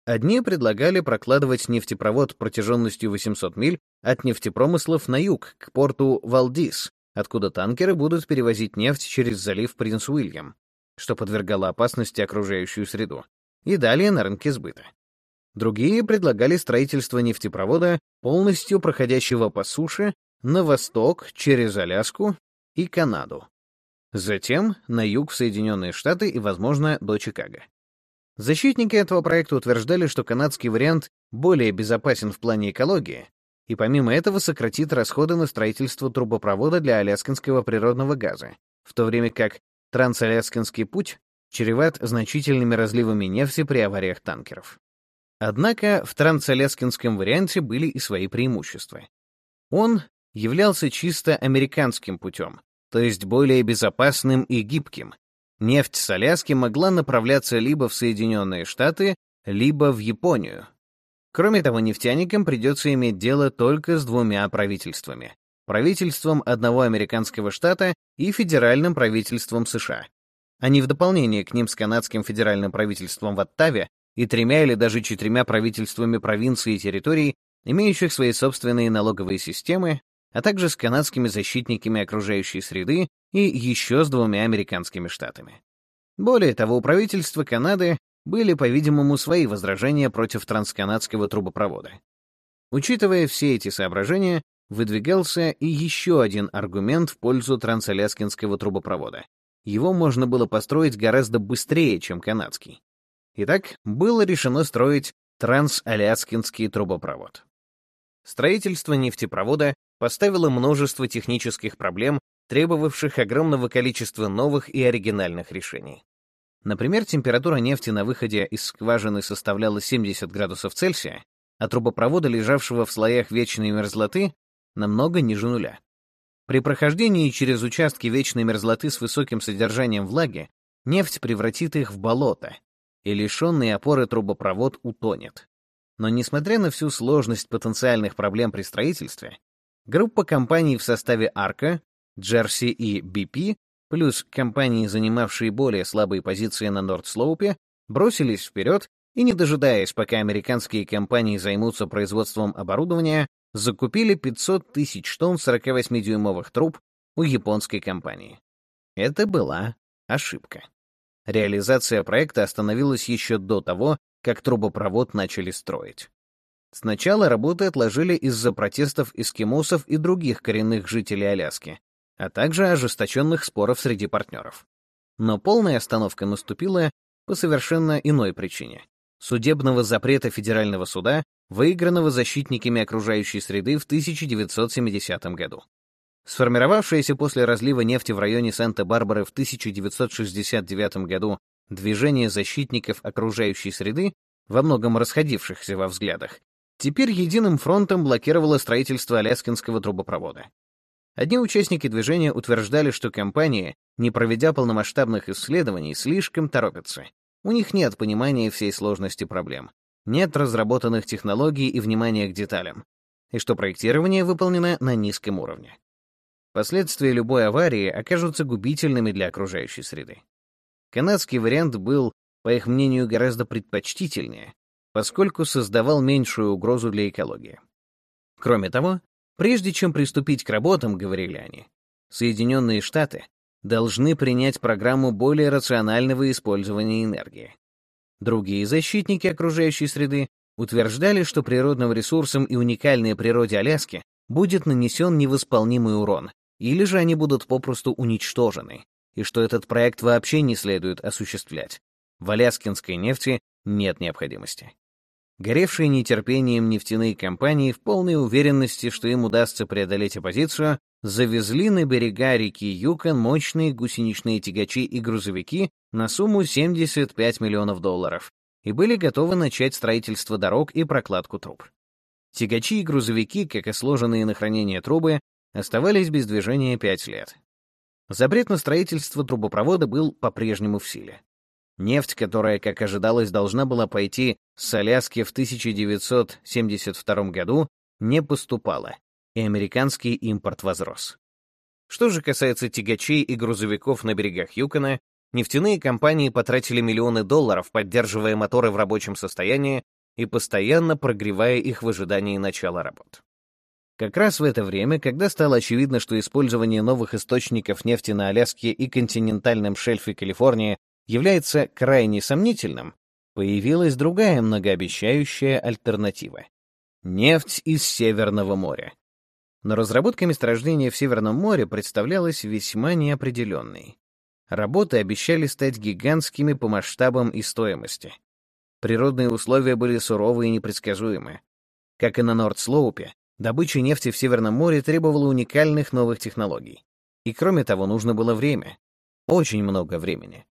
Одни предлагали прокладывать нефтепровод протяженностью 800 миль от нефтепромыслов на юг, к порту Валдис, откуда танкеры будут перевозить нефть через залив Принц Уильям, что подвергало опасности окружающую среду, и далее на рынке сбыта. Другие предлагали строительство нефтепровода, полностью проходящего по суше, на восток, через Аляску и Канаду. Затем на юг в Соединенные Штаты и, возможно, до Чикаго. Защитники этого проекта утверждали, что канадский вариант более безопасен в плане экологии и помимо этого сократит расходы на строительство трубопровода для аляскинского природного газа, в то время как трансаляскинский путь чреват значительными разливами нефти при авариях танкеров. Однако в трансаляскинском варианте были и свои преимущества. Он являлся чисто американским путем, то есть более безопасным и гибким. Нефть с Аляски могла направляться либо в Соединенные Штаты, либо в Японию. Кроме того, нефтяникам придется иметь дело только с двумя правительствами. Правительством одного американского штата и федеральным правительством США. Не в дополнение к ним с канадским федеральным правительством в Оттаве и тремя или даже четырьмя правительствами провинций и территорий, имеющих свои собственные налоговые системы, а также с канадскими защитниками окружающей среды и еще с двумя американскими штатами. Более того, у правительства Канады были, по-видимому, свои возражения против трансканадского трубопровода. Учитывая все эти соображения, выдвигался и еще один аргумент в пользу трансаляскинского трубопровода. Его можно было построить гораздо быстрее, чем канадский. Итак, было решено строить трансаляскинский трубопровод. Строительство нефтепровода поставило множество технических проблем, требовавших огромного количества новых и оригинальных решений. Например, температура нефти на выходе из скважины составляла 70 градусов Цельсия, а трубопровода, лежавшего в слоях вечной мерзлоты, намного ниже нуля. При прохождении через участки вечной мерзлоты с высоким содержанием влаги нефть превратит их в болото, и лишенный опоры трубопровод утонет. Но несмотря на всю сложность потенциальных проблем при строительстве, группа компаний в составе Арка, Джерси и BP, плюс компании, занимавшие более слабые позиции на Нордслоупе, бросились вперед и, не дожидаясь, пока американские компании займутся производством оборудования, закупили 500 тысяч тонн 48-дюймовых труб у японской компании. Это была ошибка. Реализация проекта остановилась еще до того, как трубопровод начали строить. Сначала работы отложили из-за протестов эскимосов и других коренных жителей Аляски, а также ожесточенных споров среди партнеров. Но полная остановка наступила по совершенно иной причине — судебного запрета федерального суда, выигранного защитниками окружающей среды в 1970 году. Сформировавшееся после разлива нефти в районе Санта-Барбары в 1969 году движение защитников окружающей среды, во многом расходившихся во взглядах, теперь единым фронтом блокировало строительство Аляскинского трубопровода. Одни участники движения утверждали, что компания, не проведя полномасштабных исследований, слишком торопится. У них нет понимания всей сложности проблем, нет разработанных технологий и внимания к деталям, и что проектирование выполнено на низком уровне. Последствия любой аварии окажутся губительными для окружающей среды. Канадский вариант был, по их мнению, гораздо предпочтительнее, поскольку создавал меньшую угрозу для экологии. Кроме того, прежде чем приступить к работам, говорили они, Соединенные Штаты должны принять программу более рационального использования энергии. Другие защитники окружающей среды утверждали, что природным ресурсам и уникальной природе Аляски будет нанесен невосполнимый урон, или же они будут попросту уничтожены, и что этот проект вообще не следует осуществлять. В аляскинской нефти нет необходимости. Горевшие нетерпением нефтяные компании в полной уверенности, что им удастся преодолеть оппозицию, завезли на берега реки Юкон мощные гусеничные тягачи и грузовики на сумму 75 миллионов долларов и были готовы начать строительство дорог и прокладку труб. Тягачи и грузовики, как и сложенные на хранение трубы, оставались без движения пять лет. Запрет на строительство трубопровода был по-прежнему в силе. Нефть, которая, как ожидалось, должна была пойти с Аляски в 1972 году, не поступала, и американский импорт возрос. Что же касается тягачей и грузовиков на берегах Юкона, нефтяные компании потратили миллионы долларов, поддерживая моторы в рабочем состоянии и постоянно прогревая их в ожидании начала работ. Как раз в это время, когда стало очевидно, что использование новых источников нефти на Аляске и континентальном шельфе Калифорнии является крайне сомнительным, появилась другая многообещающая альтернатива — нефть из Северного моря. Но разработка месторождения в Северном море представлялась весьма неопределенной. Работы обещали стать гигантскими по масштабам и стоимости. Природные условия были суровы и непредсказуемы. Как и на Нордслоупе, добыча нефти в Северном море требовала уникальных новых технологий. И кроме того, нужно было время. Очень много времени.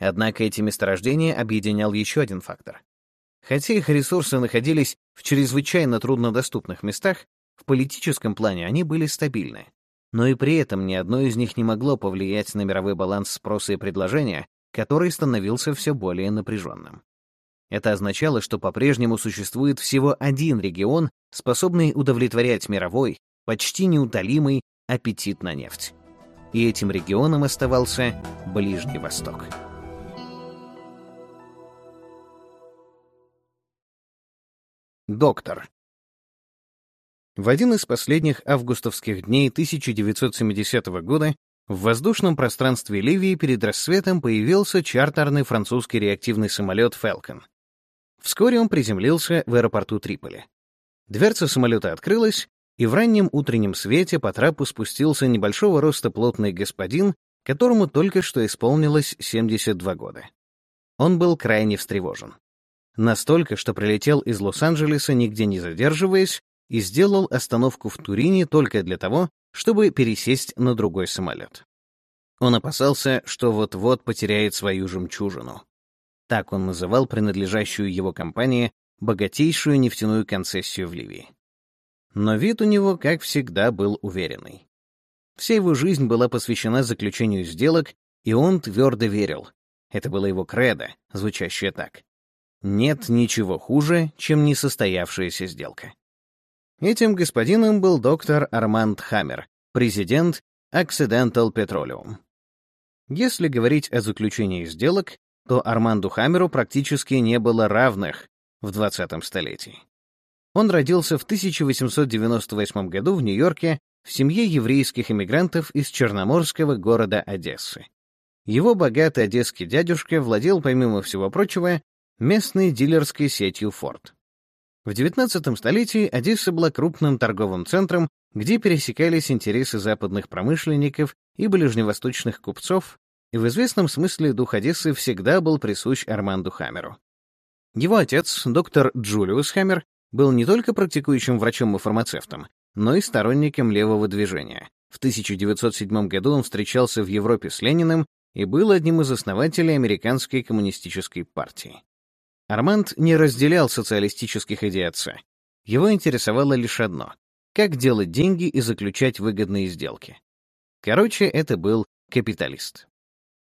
Однако эти месторождения объединял еще один фактор. Хотя их ресурсы находились в чрезвычайно труднодоступных местах, в политическом плане они были стабильны. Но и при этом ни одно из них не могло повлиять на мировой баланс спроса и предложения, который становился все более напряженным. Это означало, что по-прежнему существует всего один регион, способный удовлетворять мировой, почти неутолимый аппетит на нефть. И этим регионом оставался Ближний Восток. Доктор. В один из последних августовских дней 1970 года в воздушном пространстве Ливии перед рассветом появился чартерный французский реактивный самолет Falcon. Вскоре он приземлился в аэропорту Триполи. Дверца самолета открылась, и в раннем утреннем свете по трапу спустился небольшого роста плотный господин, которому только что исполнилось 72 года. Он был крайне встревожен. Настолько, что прилетел из Лос-Анджелеса, нигде не задерживаясь, и сделал остановку в Турине только для того, чтобы пересесть на другой самолет. Он опасался, что вот-вот потеряет свою жемчужину. Так он называл принадлежащую его компании богатейшую нефтяную концессию в Ливии. Но вид у него, как всегда, был уверенный. Вся его жизнь была посвящена заключению сделок, и он твердо верил. Это было его кредо, звучащее так. Нет ничего хуже, чем несостоявшаяся сделка. Этим господином был доктор Арманд Хаммер, президент Occidental Petroleum. Если говорить о заключении сделок, то Арманду Хаммеру практически не было равных в 20 столетии. Он родился в 1898 году в Нью-Йорке в семье еврейских эмигрантов из черноморского города Одессы. Его богатый одесский дядюшка владел, помимо всего прочего, местной дилерской сетью Ford. В XIX столетии Одесса была крупным торговым центром, где пересекались интересы западных промышленников и ближневосточных купцов, и в известном смысле дух Одессы всегда был присущ Арманду Хаммеру. Его отец, доктор Джулиус Хаммер, был не только практикующим врачом и фармацевтом, но и сторонником левого движения. В 1907 году он встречался в Европе с Лениным и был одним из основателей Американской коммунистической партии. Арманд не разделял социалистических идей отца. Его интересовало лишь одно — как делать деньги и заключать выгодные сделки. Короче, это был капиталист.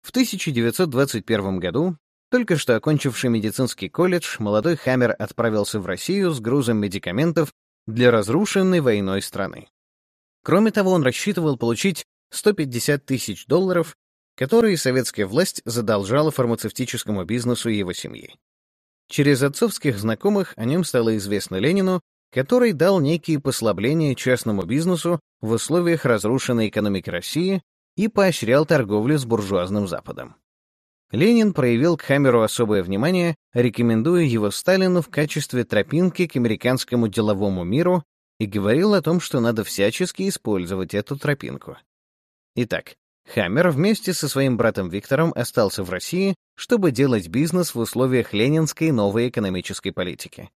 В 1921 году, только что окончивший медицинский колледж, молодой Хаммер отправился в Россию с грузом медикаментов для разрушенной войной страны. Кроме того, он рассчитывал получить 150 тысяч долларов, которые советская власть задолжала фармацевтическому бизнесу его семьи. Через отцовских знакомых о нем стало известно Ленину, который дал некие послабления частному бизнесу в условиях разрушенной экономики России и поощрял торговлю с буржуазным Западом. Ленин проявил к Хаммеру особое внимание, рекомендуя его Сталину в качестве тропинки к американскому деловому миру и говорил о том, что надо всячески использовать эту тропинку. Итак, Хаммер вместе со своим братом Виктором остался в России, чтобы делать бизнес в условиях ленинской новой экономической политики.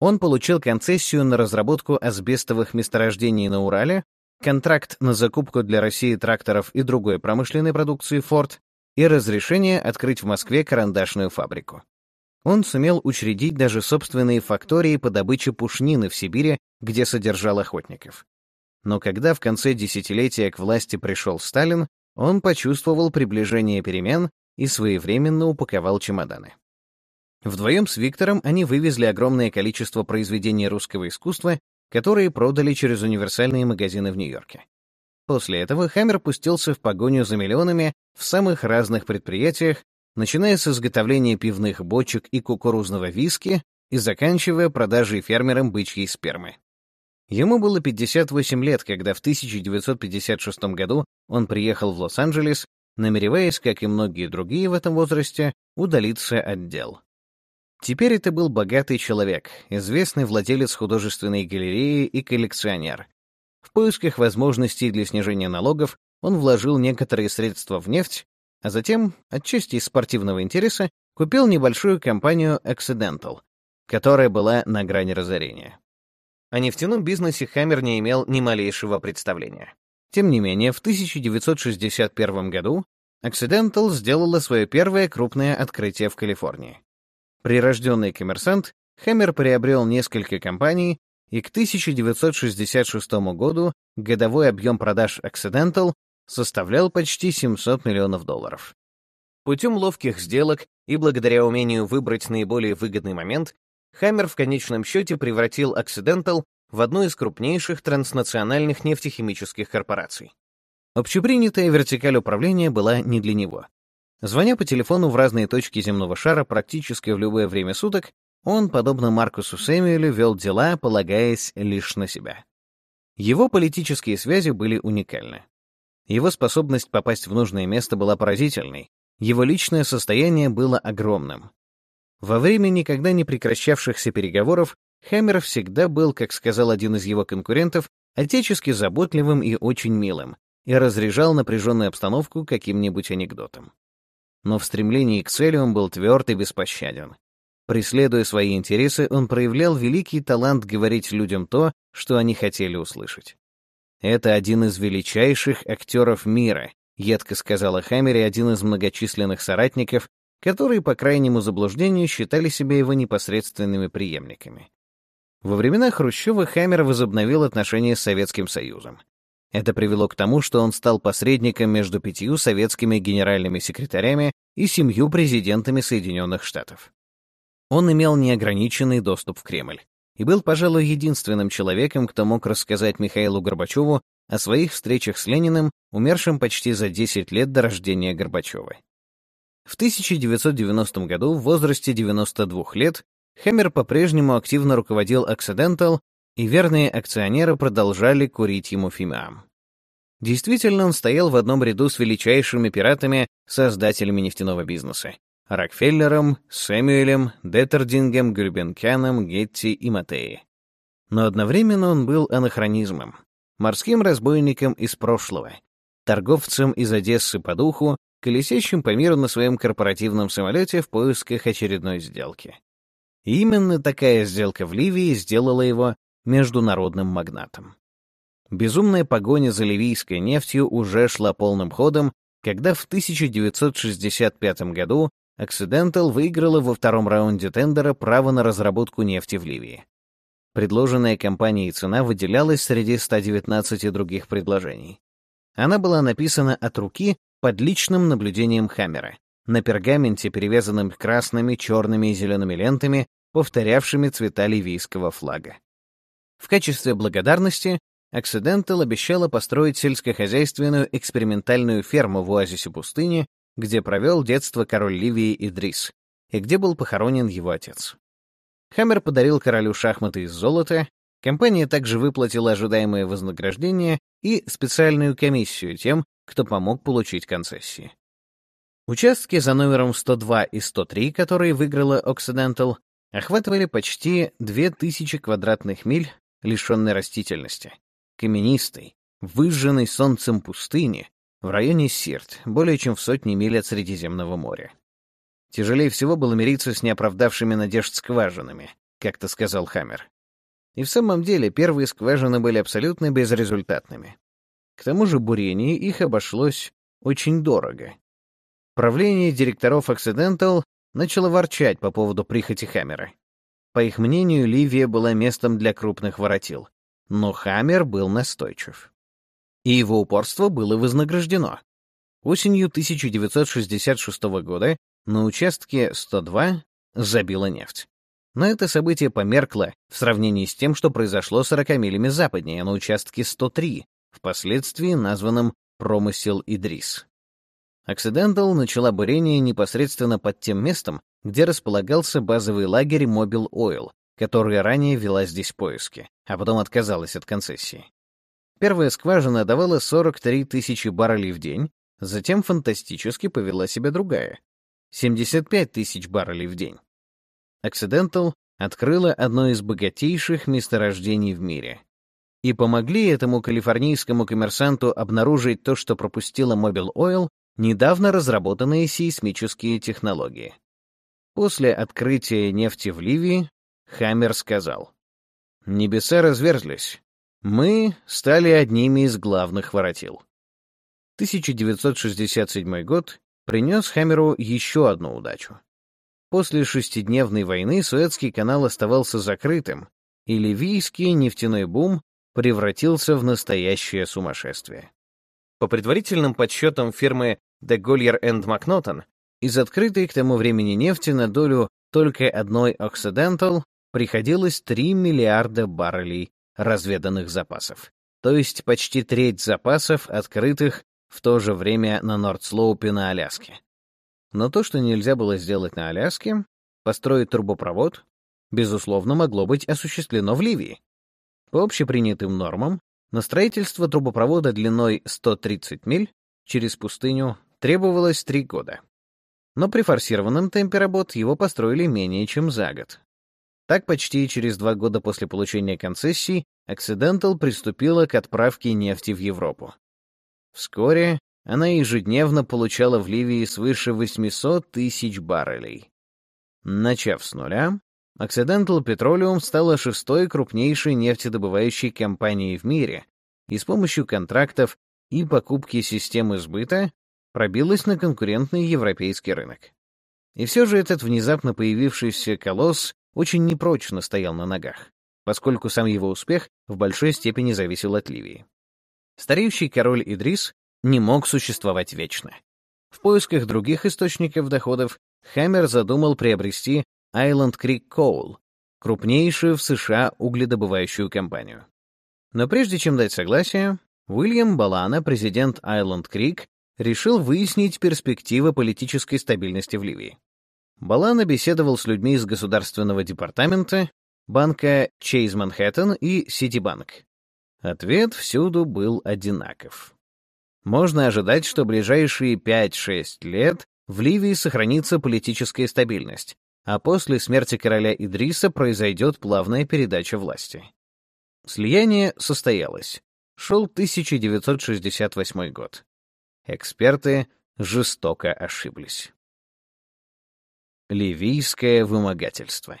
Он получил концессию на разработку асбестовых месторождений на Урале, контракт на закупку для России тракторов и другой промышленной продукции Ford и разрешение открыть в Москве карандашную фабрику. Он сумел учредить даже собственные фактории по добыче пушнины в Сибири, где содержал охотников. Но когда в конце десятилетия к власти пришел Сталин, он почувствовал приближение перемен и своевременно упаковал чемоданы. Вдвоем с Виктором они вывезли огромное количество произведений русского искусства, которые продали через универсальные магазины в Нью-Йорке. После этого Хаммер пустился в погоню за миллионами в самых разных предприятиях, начиная с изготовления пивных бочек и кукурузного виски и заканчивая продажей фермерам бычьей спермы. Ему было 58 лет, когда в 1956 году он приехал в Лос-Анджелес, намереваясь, как и многие другие в этом возрасте, удалиться от дел. Теперь это был богатый человек, известный владелец художественной галереи и коллекционер. В поисках возможностей для снижения налогов он вложил некоторые средства в нефть, а затем, отчасти из спортивного интереса, купил небольшую компанию Accidental, которая была на грани разорения. О нефтяном бизнесе Хаммер не имел ни малейшего представления. Тем не менее, в 1961 году Accidental сделала свое первое крупное открытие в Калифорнии. Прирожденный коммерсант, Хаммер приобрел несколько компаний, и к 1966 году годовой объем продаж Accidental составлял почти 700 миллионов долларов. Путем ловких сделок и благодаря умению выбрать наиболее выгодный момент, Хаммер в конечном счете превратил Occidental в одну из крупнейших транснациональных нефтехимических корпораций. Общепринятая вертикаль управления была не для него. Звоня по телефону в разные точки земного шара практически в любое время суток, он, подобно Маркусу Сэмюэлю, вел дела, полагаясь лишь на себя. Его политические связи были уникальны. Его способность попасть в нужное место была поразительной, его личное состояние было огромным. Во время никогда не прекращавшихся переговоров Хэммер всегда был, как сказал один из его конкурентов, отечески заботливым и очень милым, и разряжал напряженную обстановку каким-нибудь анекдотом. Но в стремлении к цели он был тверд и беспощаден. Преследуя свои интересы, он проявлял великий талант говорить людям то, что они хотели услышать. «Это один из величайших актеров мира», — едко сказала Хаммере один из многочисленных соратников, которые, по крайнему заблуждению, считали себя его непосредственными преемниками. Во времена Хрущева Хаммер возобновил отношения с Советским Союзом. Это привело к тому, что он стал посредником между пятью советскими генеральными секретарями и семью президентами Соединенных Штатов. Он имел неограниченный доступ в Кремль и был, пожалуй, единственным человеком, кто мог рассказать Михаилу Горбачеву о своих встречах с Лениным, умершим почти за 10 лет до рождения Горбачева. В 1990 году, в возрасте 92 лет, Хэммер по-прежнему активно руководил Occidental, и верные акционеры продолжали курить ему фимиам. Действительно, он стоял в одном ряду с величайшими пиратами, создателями нефтяного бизнеса. Рокфеллером, Сэмюэлем, Деттердингем, Гульбенкяном, Гетти и Матеи. Но одновременно он был анахронизмом, морским разбойником из прошлого, торговцем из Одессы по духу, колесящим по миру на своем корпоративном самолете в поисках очередной сделки. И именно такая сделка в Ливии сделала его международным магнатом. Безумная погоня за ливийской нефтью уже шла полным ходом, когда в 1965 году Occidental выиграла во втором раунде тендера право на разработку нефти в Ливии. Предложенная компанией цена выделялась среди 119 других предложений. Она была написана от руки под личным наблюдением Хаммера, на пергаменте, перевязанном красными, черными и зелеными лентами, повторявшими цвета ливийского флага. В качестве благодарности Occidental обещала построить сельскохозяйственную экспериментальную ферму в оазисе пустыни, где провел детство король Ливии Идрис, и где был похоронен его отец. Хаммер подарил королю шахматы из золота, компания также выплатила ожидаемое вознаграждение и специальную комиссию тем, кто помог получить концессии. Участки за номером 102 и 103, которые выиграла Occidental, охватывали почти 2000 квадратных миль, лишенной растительности, каменистой, выжженной солнцем пустыни, в районе Сирт, более чем в сотни миль от Средиземного моря. Тяжелее всего было мириться с неоправдавшими надежд скважинами, как-то сказал Хаммер. И в самом деле первые скважины были абсолютно безрезультатными. К тому же бурение их обошлось очень дорого. Правление директоров Occidental начало ворчать по поводу прихоти Хаммера. По их мнению, Ливия была местом для крупных воротил. Но Хаммер был настойчив и его упорство было вознаграждено. Осенью 1966 года на участке 102 забила нефть. Но это событие померкло в сравнении с тем, что произошло 40 милями западнее на участке 103, впоследствии названном «Промысел Идрис». Occidental начала бурение непосредственно под тем местом, где располагался базовый лагерь Mobile Oil, который ранее вела здесь поиски, а потом отказалась от концессии. Первая скважина давала 43 тысячи баррелей в день, затем фантастически повела себя другая — 75 тысяч баррелей в день. Occidental открыла одно из богатейших месторождений в мире. И помогли этому калифорнийскому коммерсанту обнаружить то, что пропустила Mobile Oil, недавно разработанные сейсмические технологии. После открытия нефти в Ливии Хаммер сказал, «Небеса разверзлись. Мы стали одними из главных воротил». 1967 год принес Хаммеру еще одну удачу. После шестидневной войны Суэцкий канал оставался закрытым, и ливийский нефтяной бум превратился в настоящее сумасшествие. По предварительным подсчетам фирмы De Gollier McNaughton, из открытой к тому времени нефти на долю только одной Occidental приходилось 3 миллиарда баррелей разведанных запасов, то есть почти треть запасов, открытых в то же время на Нордслоупе на Аляске. Но то, что нельзя было сделать на Аляске, построить трубопровод, безусловно, могло быть осуществлено в Ливии. По общепринятым нормам, на строительство трубопровода длиной 130 миль через пустыню требовалось три года. Но при форсированном темпе работ его построили менее чем за год. Так почти через два года после получения концессий Occidental приступила к отправке нефти в Европу. Вскоре она ежедневно получала в Ливии свыше 800 тысяч баррелей. Начав с нуля, Occidental Petroleum стала шестой крупнейшей нефтедобывающей компанией в мире и с помощью контрактов и покупки системы сбыта пробилась на конкурентный европейский рынок. И все же этот внезапно появившийся колосс очень непрочно стоял на ногах, поскольку сам его успех в большой степени зависел от Ливии. Стареющий король Идрис не мог существовать вечно. В поисках других источников доходов Хаммер задумал приобрести Island Creek Coal, крупнейшую в США угледобывающую компанию. Но прежде чем дать согласие, Уильям Балана, президент Island Creek, решил выяснить перспективы политической стабильности в Ливии. Балана беседовал с людьми из Государственного департамента, банка Chase Manhattan и Citibank. Ответ всюду был одинаков. Можно ожидать, что ближайшие 5-6 лет в Ливии сохранится политическая стабильность, а после смерти короля Идриса произойдет плавная передача власти. Слияние состоялось. Шел 1968 год. Эксперты жестоко ошиблись. Ливийское вымогательство.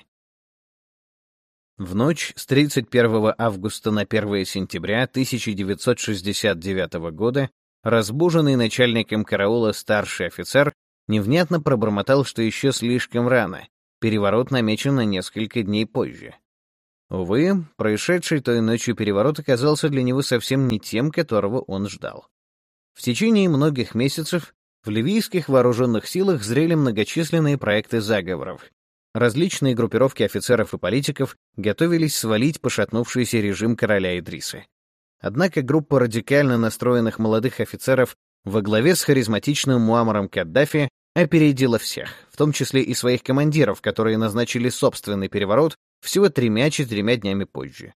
В ночь с 31 августа на 1 сентября 1969 года разбуженный начальником караула старший офицер невнятно пробормотал, что еще слишком рано, переворот намечен на несколько дней позже. Увы, происшедший той ночью переворот оказался для него совсем не тем, которого он ждал. В течение многих месяцев в ливийских вооруженных силах зрели многочисленные проекты заговоров, различные группировки офицеров и политиков готовились свалить пошатнувшийся режим короля Идриса. Однако группа радикально настроенных молодых офицеров во главе с харизматичным Муамаром Каддафи опередила всех, в том числе и своих командиров, которые назначили собственный переворот всего тремя-четырьмя днями позже.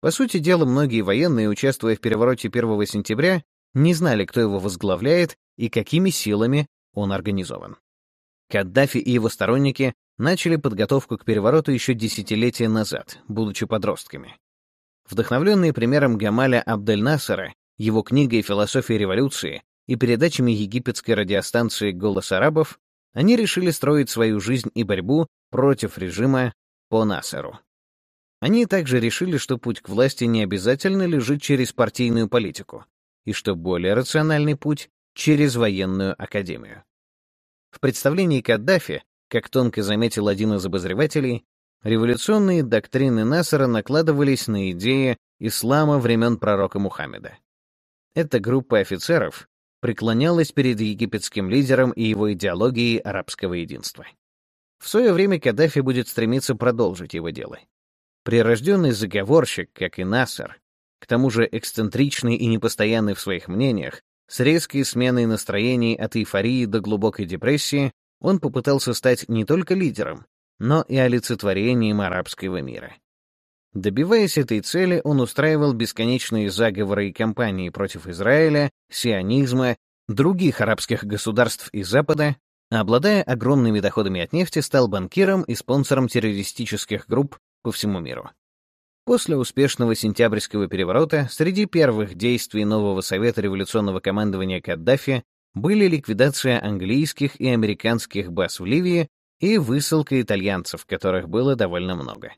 По сути дела, многие военные, участвуя в перевороте 1 сентября, не знали, кто его возглавляет и какими силами он организован. Каддафи и его сторонники начали подготовку к перевороту еще десятилетия назад, будучи подростками. Вдохновленные примером Гамаля Абдель-Насара, его книгой «Философия революции» и передачами египетской радиостанции «Голос арабов», они решили строить свою жизнь и борьбу против режима по Насару. Они также решили, что путь к власти не обязательно лежит через партийную политику, и что более рациональный путь — через военную академию. В представлении Каддафи как тонко заметил один из обозревателей, революционные доктрины Насара накладывались на идеи ислама времен пророка Мухаммеда. Эта группа офицеров преклонялась перед египетским лидером и его идеологией арабского единства. В свое время Каддафи будет стремиться продолжить его дело. Прирожденный заговорщик, как и Насар, к тому же эксцентричный и непостоянный в своих мнениях, с резкой сменой настроений от эйфории до глубокой депрессии, он попытался стать не только лидером, но и олицетворением арабского мира. Добиваясь этой цели, он устраивал бесконечные заговоры и кампании против Израиля, сионизма, других арабских государств и Запада, обладая огромными доходами от нефти, стал банкиром и спонсором террористических групп по всему миру. После успешного сентябрьского переворота среди первых действий нового Совета революционного командования Каддафи были ликвидация английских и американских баз в Ливии и высылка итальянцев, которых было довольно много.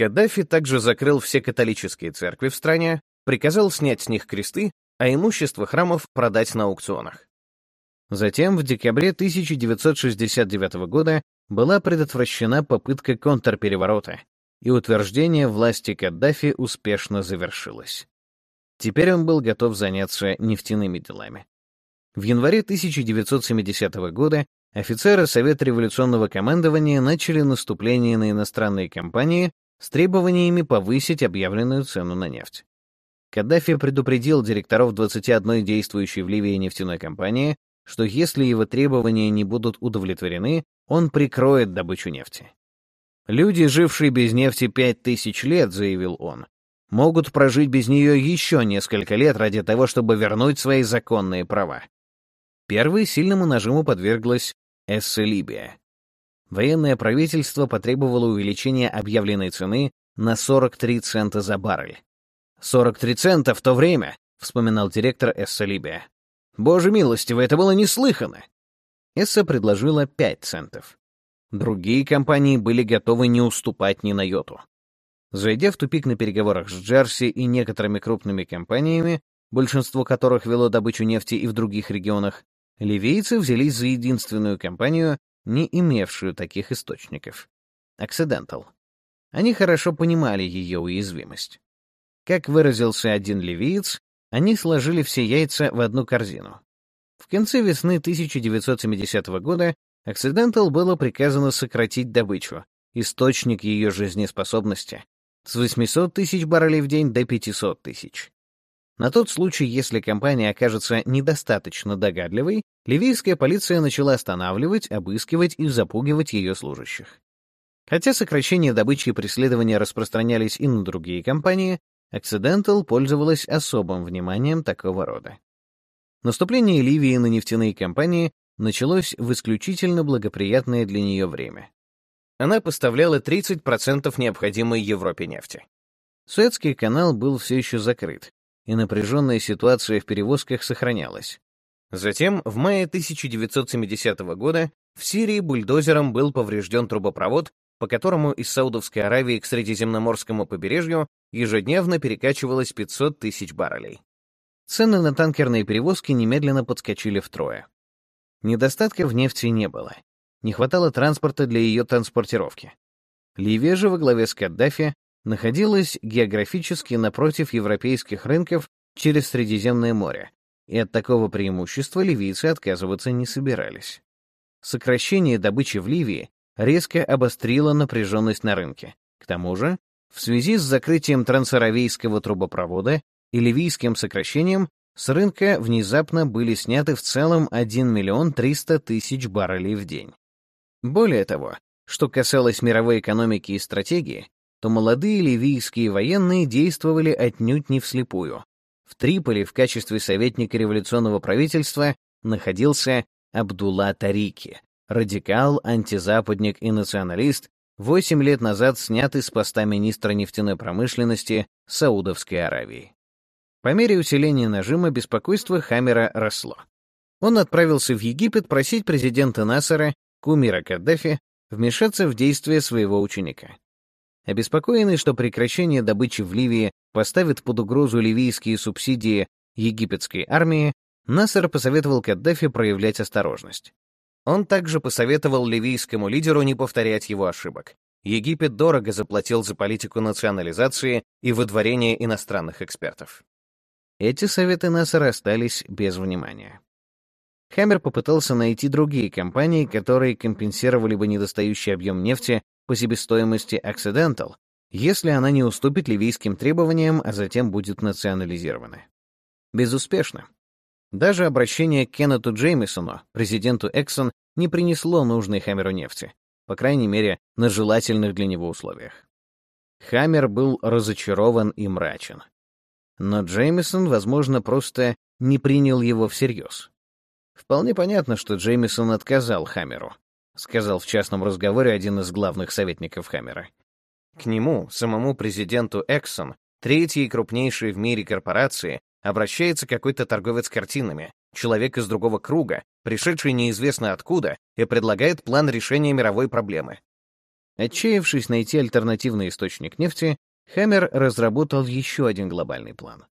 Каддафи также закрыл все католические церкви в стране, приказал снять с них кресты, а имущество храмов продать на аукционах. Затем, в декабре 1969 года, была предотвращена попытка контрпереворота, и утверждение власти Каддафи успешно завершилось. Теперь он был готов заняться нефтяными делами. В январе 1970 года офицеры Совета революционного командования начали наступление на иностранные компании с требованиями повысить объявленную цену на нефть. Каддафи предупредил директоров 21 действующей в Ливии нефтяной компании, что если его требования не будут удовлетворены, он прикроет добычу нефти. Люди, жившие без нефти пять тысяч лет, заявил он, могут прожить без нее еще несколько лет ради того, чтобы вернуть свои законные права. Первой сильному нажиму подверглась Эссе-Либия. Военное правительство потребовало увеличения объявленной цены на 43 цента за баррель. 43 цента в то время, вспоминал директор Эссе-Либия. Боже милостивый, это было неслыханно. Эсса предложила 5 центов. Другие компании были готовы не уступать ни на йоту. Зайдя в тупик на переговорах с Джерси и некоторыми крупными компаниями, большинство которых вело добычу нефти и в других регионах, ливийцы взялись за единственную компанию, не имевшую таких источников — Occidental. Они хорошо понимали ее уязвимость. Как выразился один ливиец, они сложили все яйца в одну корзину. В конце весны 1970 года Occidental было приказано сократить добычу, источник ее жизнеспособности, с 800 тысяч баррелей в день до 500 тысяч. На тот случай, если компания окажется недостаточно догадливой, ливийская полиция начала останавливать, обыскивать и запугивать ее служащих. Хотя сокращение добычи и преследования распространялись и на другие компании, Occidental пользовалась особым вниманием такого рода. Наступление Ливии на нефтяные компании началось в исключительно благоприятное для нее время. Она поставляла 30% необходимой Европе нефти. Суэцкий канал был все еще закрыт, и напряженная ситуация в перевозках сохранялась. Затем, в мае 1970 года, в Сирии бульдозером был поврежден трубопровод, по которому из Саудовской Аравии к Средиземноморскому побережью ежедневно перекачивалось 500 тысяч баррелей. Цены на танкерные перевозки немедленно подскочили втрое. Недостатка в нефти не было. Не хватало транспорта для ее транспортировки. Ливия же во главе с Каддафи находилась географически напротив европейских рынков через Средиземное море, и от такого преимущества ливийцы отказываться не собирались. Сокращение добычи в Ливии резко обострило напряженность на рынке. К тому же, в связи с закрытием трансаравийского трубопровода и ливийским сокращением, с рынка внезапно были сняты в целом 1 миллион 300 тысяч баррелей в день. Более того, что касалось мировой экономики и стратегии, то молодые ливийские военные действовали отнюдь не вслепую. В Триполи в качестве советника революционного правительства находился Абдулла Тарики, радикал, антизападник и националист, восемь лет назад снятый с поста министра нефтяной промышленности Саудовской Аравии. По мере усиления нажима беспокойство Хамера росло. Он отправился в Египет просить президента Насара, кумира Каддафи, вмешаться в действия своего ученика. Обеспокоенный, что прекращение добычи в Ливии поставит под угрозу ливийские субсидии египетской армии, Насар посоветовал Каддафи проявлять осторожность. Он также посоветовал ливийскому лидеру не повторять его ошибок. Египет дорого заплатил за политику национализации и выдворения иностранных экспертов. Эти советы Нассера остались без внимания. Хаммер попытался найти другие компании, которые компенсировали бы недостающий объем нефти по себестоимости Occidental, если она не уступит ливийским требованиям, а затем будет национализирована. Безуспешно. Даже обращение к Кеннету Джеймисону, президенту Exxon, не принесло нужной Хаммеру нефти, по крайней мере, на желательных для него условиях. Хаммер был разочарован и мрачен но Джеймисон, возможно, просто не принял его всерьез. Вполне понятно, что Джеймисон отказал Хаммеру, сказал в частном разговоре один из главных советников Хаммера. К нему, самому президенту Эксон, третьей крупнейшей в мире корпорации, обращается какой-то торговец картинами, человек из другого круга, пришедший неизвестно откуда, и предлагает план решения мировой проблемы. Отчаявшись найти альтернативный источник нефти, Хаммер разработал еще один глобальный план.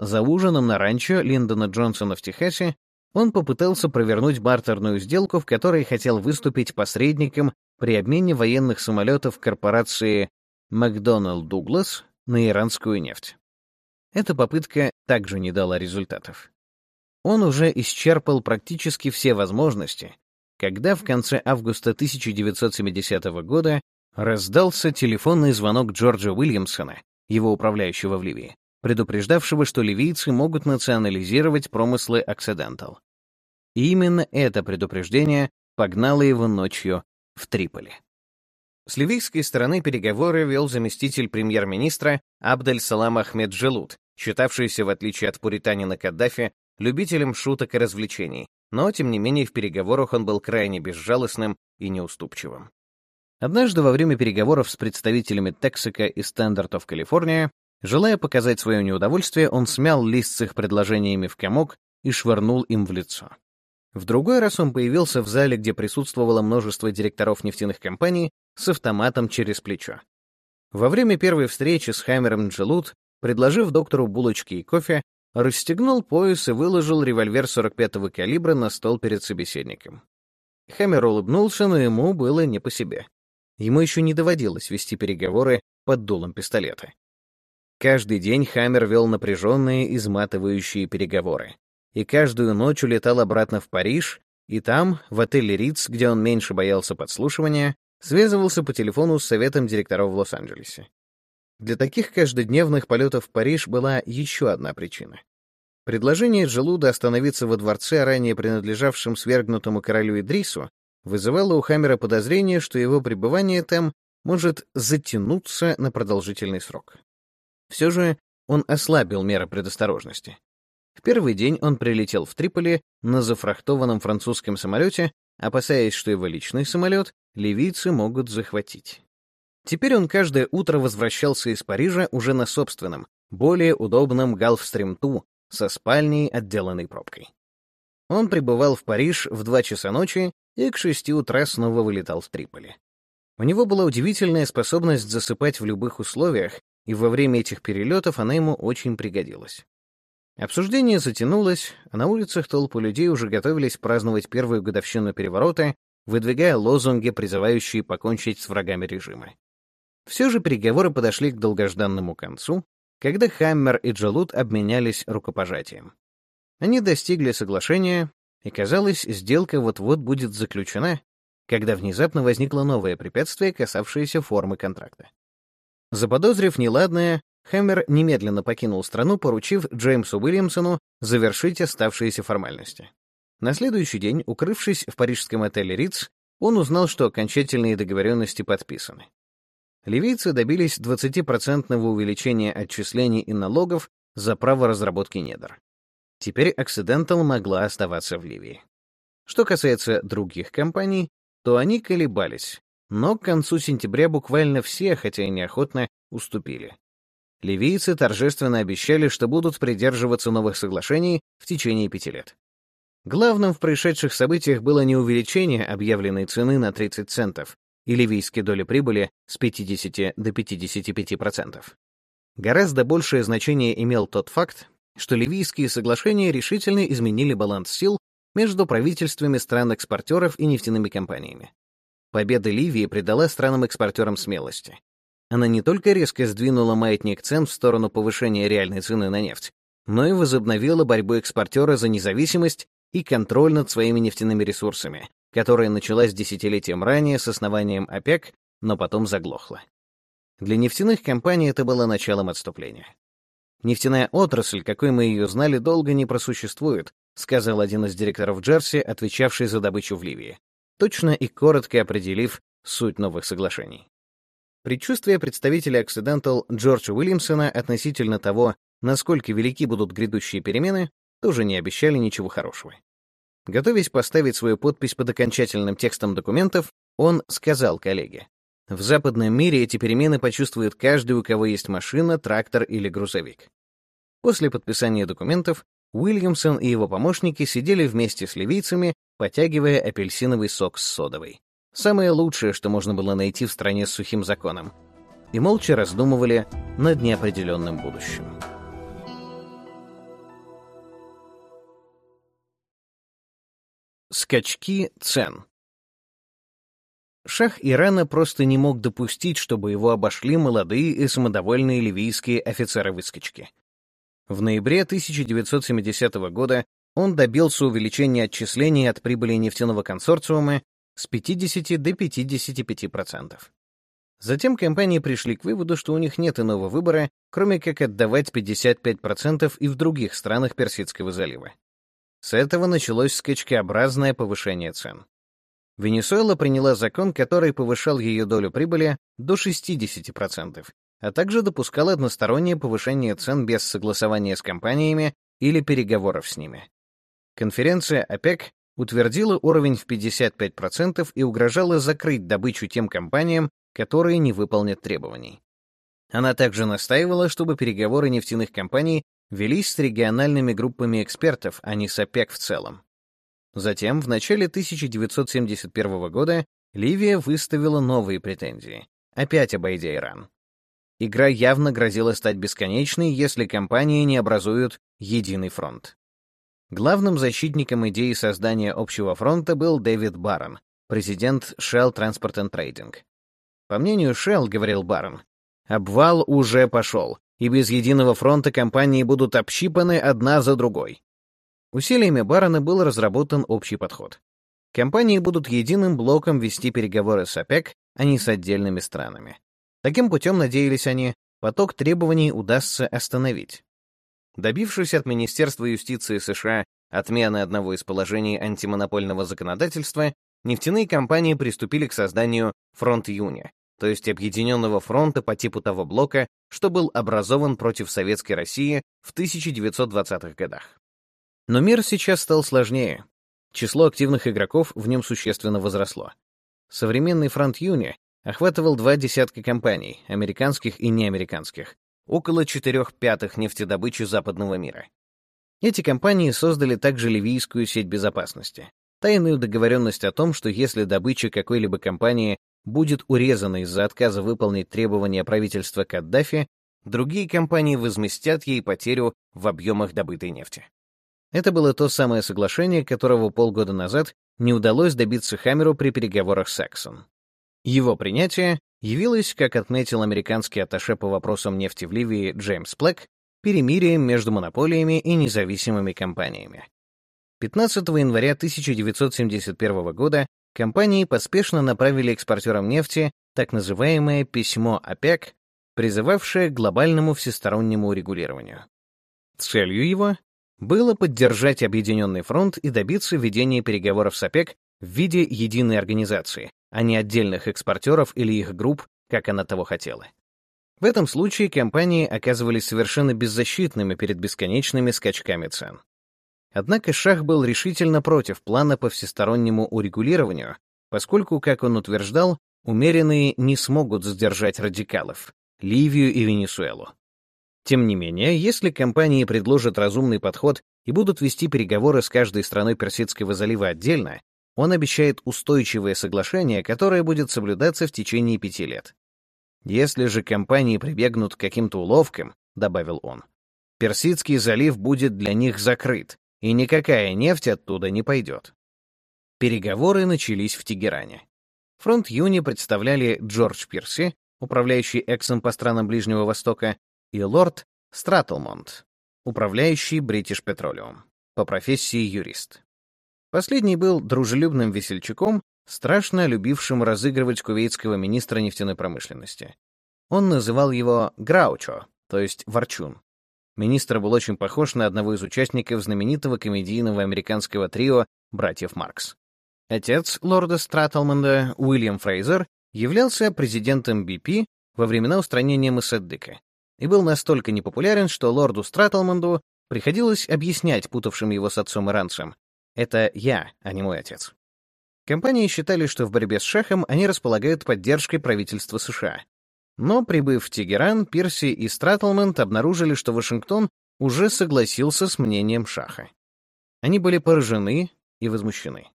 За ужином на ранчо Линдона Джонсона в Техасе он попытался провернуть бартерную сделку, в которой хотел выступить посредником при обмене военных самолетов корпорации Макдоналд Дуглас на иранскую нефть. Эта попытка также не дала результатов. Он уже исчерпал практически все возможности, когда в конце августа 1970 года раздался телефонный звонок Джорджа Уильямсона, его управляющего в Ливии, предупреждавшего, что ливийцы могут национализировать промыслы Occidental. И именно это предупреждение погнало его ночью в Триполи. С ливийской стороны переговоры вел заместитель премьер-министра Абдель-Салам Ахмед Джелут, считавшийся, в отличие от пуританина Каддафи, любителем шуток и развлечений, но, тем не менее, в переговорах он был крайне безжалостным и неуступчивым. Однажды во время переговоров с представителями Texaco и of California, желая показать свое неудовольствие, он смял лист с их предложениями в комок и швырнул им в лицо. В другой раз он появился в зале, где присутствовало множество директоров нефтяных компаний, с автоматом через плечо. Во время первой встречи с Хаммером Джелут, предложив доктору булочки и кофе, расстегнул пояс и выложил револьвер 45-го калибра на стол перед собеседником. Хаммер улыбнулся, но ему было не по себе. Ему еще не доводилось вести переговоры под дулом пистолета. Каждый день Хаммер вел напряженные, изматывающие переговоры. И каждую ночь улетал обратно в Париж, и там, в отеле Риц, где он меньше боялся подслушивания, связывался по телефону с советом директоров в Лос-Анджелесе. Для таких каждодневных полетов в Париж была еще одна причина. Предложение Джелуда остановиться во дворце, ранее принадлежавшем свергнутому королю Идрису, вызывало у Хаммера подозрение, что его пребывание там может затянуться на продолжительный срок. Все же он ослабил меры предосторожности. В первый день он прилетел в Триполи на зафрахтованном французском самолете, опасаясь, что его личный самолет ливийцы могут захватить. Теперь он каждое утро возвращался из Парижа уже на собственном, более удобном Галфстрим-2 со спальней, отделанной пробкой. Он прибывал в Париж в 2 часа ночи и к 6 утра снова вылетал в Триполи. У него была удивительная способность засыпать в любых условиях, и во время этих перелетов она ему очень пригодилась. Обсуждение затянулось, а на улицах толпы людей уже готовились праздновать первую годовщину переворота, выдвигая лозунги, призывающие покончить с врагами режима. Все же переговоры подошли к долгожданному концу, когда Хаммер и Джалут обменялись рукопожатием. Они достигли соглашения, и, казалось, сделка вот-вот будет заключена, когда внезапно возникло новое препятствие, касавшееся формы контракта. Заподозрив неладное, Хэммер немедленно покинул страну, поручив Джеймсу Уильямсону завершить оставшиеся формальности. На следующий день, укрывшись в парижском отеле «Риц», он узнал, что окончательные договоренности подписаны. Ливийцы добились 20% увеличения отчислений и налогов за право разработки недр. Теперь Occidental могла оставаться в Ливии. Что касается других компаний, то они колебались, но к концу сентября буквально все, хотя и неохотно, уступили. Ливийцы торжественно обещали, что будут придерживаться новых соглашений в течение пяти лет. Главным в происшедших событиях было не увеличение объявленной цены на 30 центов и ливийские доли прибыли с 50 до 55%. Гораздо большее значение имел тот факт, что ливийские соглашения решительно изменили баланс сил между правительствами стран-экспортеров и нефтяными компаниями. Победа Ливии придала странам-экспортерам смелости. Она не только резко сдвинула маятник цен в сторону повышения реальной цены на нефть, но и возобновила борьбу экспортера за независимость и контроль над своими нефтяными ресурсами, которая началась десятилетием ранее с основанием ОПЕК, но потом заглохла. Для нефтяных компаний это было началом отступления. Нефтяная отрасль, какой мы ее знали, долго не просуществует, сказал один из директоров Джерси, отвечавший за добычу в Ливии, точно и коротко определив суть новых соглашений. Предчувствия представителя Occidental Джорджа Уильямсона относительно того, насколько велики будут грядущие перемены, тоже не обещали ничего хорошего. Готовясь поставить свою подпись под окончательным текстом документов, он сказал коллеге, «В западном мире эти перемены почувствует каждый, у кого есть машина, трактор или грузовик». После подписания документов Уильямсон и его помощники сидели вместе с ливийцами, потягивая апельсиновый сок с содовой. Самое лучшее, что можно было найти в стране с сухим законом. И молча раздумывали над неопределенным будущим. Скачки цен Шах Ирана просто не мог допустить, чтобы его обошли молодые и самодовольные ливийские офицеры-выскочки. В ноябре 1970 года он добился увеличения отчислений от прибыли нефтяного консорциума с 50 до 55%. Затем компании пришли к выводу, что у них нет иного выбора, кроме как отдавать 55% и в других странах Персидского залива. С этого началось скачкообразное повышение цен. Венесуэла приняла закон, который повышал ее долю прибыли до 60%, а также допускал одностороннее повышение цен без согласования с компаниями или переговоров с ними. Конференция ОПЕК утвердила уровень в 55% и угрожала закрыть добычу тем компаниям, которые не выполнят требований. Она также настаивала, чтобы переговоры нефтяных компаний велись с региональными группами экспертов, а не с ОПЕК в целом. Затем, в начале 1971 года, Ливия выставила новые претензии, опять обойдя Иран. Игра явно грозила стать бесконечной, если компании не образуют единый фронт. Главным защитником идеи создания общего фронта был Дэвид Барон, президент Shell Transport and Trading. По мнению Shell, говорил Барон, обвал уже пошел, и без единого фронта компании будут общипаны одна за другой. Усилиями Барона был разработан общий подход. Компании будут единым блоком вести переговоры с ОПЕК, а не с отдельными странами. Таким путем, надеялись они, поток требований удастся остановить. Добившись от Министерства юстиции США отмены одного из положений антимонопольного законодательства, нефтяные компании приступили к созданию фронт-юня, то есть объединенного фронта по типу того блока, что был образован против Советской России в 1920-х годах. Но мир сейчас стал сложнее. Число активных игроков в нем существенно возросло. Современный фронт-юни охватывал два десятка компаний, американских и неамериканских, около четырех пятых нефтедобычи западного мира. Эти компании создали также ливийскую сеть безопасности, тайную договоренность о том, что если добыча какой-либо компании будет урезана из-за отказа выполнить требования правительства Каддафи, другие компании возместят ей потерю в объемах добытой нефти. Это было то самое соглашение, которого полгода назад не удалось добиться Хаммеру при переговорах с Эксон. Его принятие явилось, как отметил американский атташе по вопросам нефти в Ливии Джеймс Плэк, перемирием между монополиями и независимыми компаниями. 15 января 1971 года компании поспешно направили экспортерам нефти так называемое письмо ОПЕК, призывавшее к глобальному всестороннему урегулированию. Целью его было поддержать Объединенный фронт и добиться ведения переговоров с ОПЕК в виде единой организации, а не отдельных экспортеров или их групп, как она того хотела. В этом случае компании оказывались совершенно беззащитными перед бесконечными скачками цен. Однако Шах был решительно против плана по всестороннему урегулированию, поскольку, как он утверждал, умеренные не смогут сдержать радикалов — Ливию и Венесуэлу. Тем не менее, если компании предложат разумный подход и будут вести переговоры с каждой страной Персидского залива отдельно, он обещает устойчивое соглашение, которое будет соблюдаться в течение пяти лет. Если же компании прибегнут к каким-то уловкам, добавил он, Персидский залив будет для них закрыт, и никакая нефть оттуда не пойдет. Переговоры начались в Тегеране. Фронт Юни представляли Джордж Пирси, управляющий Эксом по странам Ближнего Востока, и лорд Стратлмонт, управляющий British Petroleum, по профессии юрист. Последний был дружелюбным весельчаком, страшно любившим разыгрывать кувейтского министра нефтяной промышленности. Он называл его Граучо, то есть Ворчун. Министр был очень похож на одного из участников знаменитого комедийного американского трио «Братьев Маркс». Отец лорда Стратлмонда, Уильям Фрейзер, являлся президентом BP во времена устранения Моссаддыка и был настолько непопулярен, что лорду Стратлмонду приходилось объяснять путавшим его с отцом иранцам, Это я, а не мой отец. Компании считали, что в борьбе с Шахом они располагают поддержкой правительства США. Но, прибыв в Тегеран, Пирси и Стратлмент обнаружили, что Вашингтон уже согласился с мнением Шаха. Они были поражены и возмущены.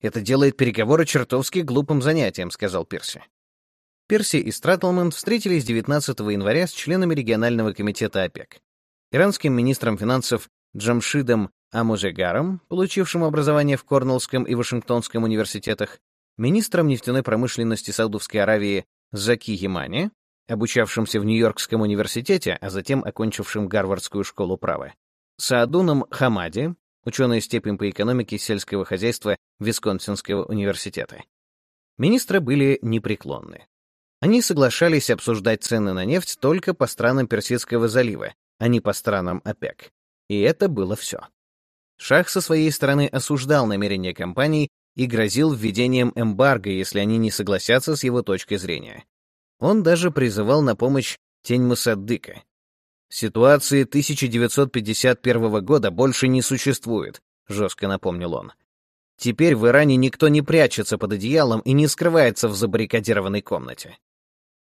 «Это делает переговоры чертовски глупым занятием», — сказал Пирси. Перси и Стратлмент встретились 19 января с членами регионального комитета ОПЕК, иранским министром финансов Джамшидом Амузегаром, получившим образование в Корнеллском и Вашингтонском университетах, министром нефтяной промышленности Саудовской Аравии Заки Ямани, обучавшимся в Нью-Йоркском университете, а затем окончившим Гарвардскую школу права, Саадуном Хамади, ученый степень по экономике сельского хозяйства Висконсинского университета. Министры были непреклонны. Они соглашались обсуждать цены на нефть только по странам Персидского залива, а не по странам ОПЕК. И это было все. Шах со своей стороны осуждал намерения компаний и грозил введением эмбарго, если они не согласятся с его точкой зрения. Он даже призывал на помощь тень Мусаддыка. «Ситуации 1951 года больше не существует», — жестко напомнил он. «Теперь в Иране никто не прячется под одеялом и не скрывается в забаррикадированной комнате».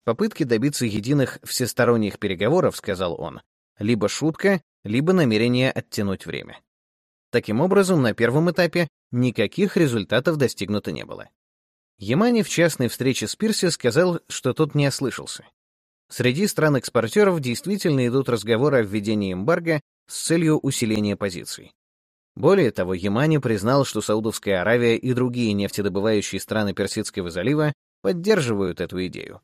Попытки добиться единых всесторонних переговоров, сказал он, либо шутка, либо намерение оттянуть время. Таким образом, на первом этапе никаких результатов достигнуто не было. Ямани в частной встрече с Пирси сказал, что тот не ослышался. Среди стран-экспортеров действительно идут разговоры о введении эмбарго с целью усиления позиций. Более того, Ямани признал, что Саудовская Аравия и другие нефтедобывающие страны Персидского залива поддерживают эту идею.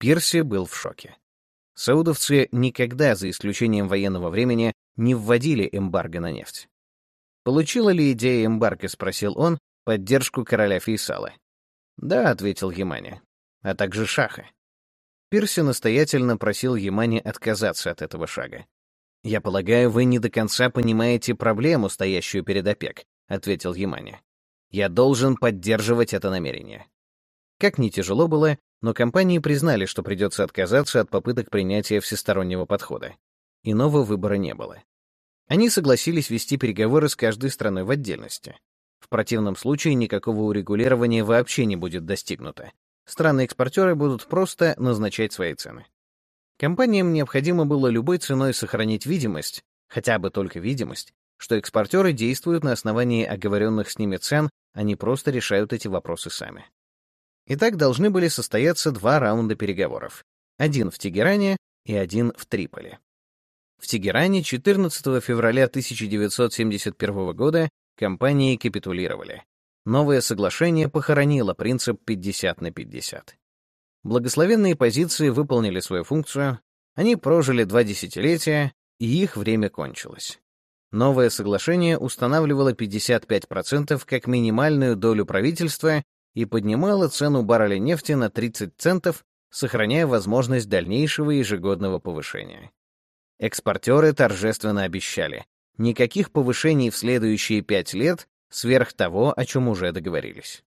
Пирси был в шоке. Саудовцы никогда, за исключением военного времени, не вводили эмбарго на нефть. «Получила ли идея эмбарго?» — спросил он, поддержку короля Фейсала. «Да», — ответил Ямани, — «а также Шаха». Пирси настоятельно просил Ямани отказаться от этого шага. «Я полагаю, вы не до конца понимаете проблему, стоящую перед ОПЕК», — ответил Ямани. «Я должен поддерживать это намерение». Как ни тяжело было, но компании признали, что придется отказаться от попыток принятия всестороннего подхода. Иного выбора не было. Они согласились вести переговоры с каждой страной в отдельности. В противном случае никакого урегулирования вообще не будет достигнуто. Страны-экспортеры будут просто назначать свои цены. Компаниям необходимо было любой ценой сохранить видимость, хотя бы только видимость, что экспортеры действуют на основании оговоренных с ними цен, а не просто решают эти вопросы сами. Итак, должны были состояться два раунда переговоров. Один в Тегеране и один в Триполи. В Тегеране 14 февраля 1971 года компании капитулировали. Новое соглашение похоронило принцип 50 на 50. Благословенные позиции выполнили свою функцию, они прожили два десятилетия, и их время кончилось. Новое соглашение устанавливало 55% как минимальную долю правительства и поднимала цену барреля нефти на 30 центов, сохраняя возможность дальнейшего ежегодного повышения. Экспортеры торжественно обещали никаких повышений в следующие пять лет сверх того, о чем уже договорились.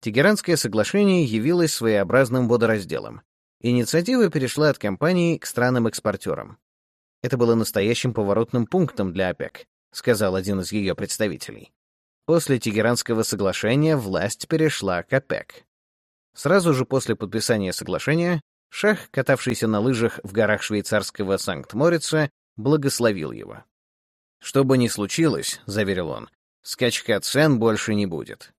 Тегеранское соглашение явилось своеобразным водоразделом. Инициатива перешла от компании к странам-экспортерам. Это было настоящим поворотным пунктом для ОПЕК, сказал один из ее представителей. После Тегеранского соглашения власть перешла к ОПЕК. Сразу же после подписания соглашения Шах, катавшийся на лыжах в горах швейцарского Санкт-Морица, благословил его. «Что бы ни случилось», — заверил он, — «скачка цен больше не будет».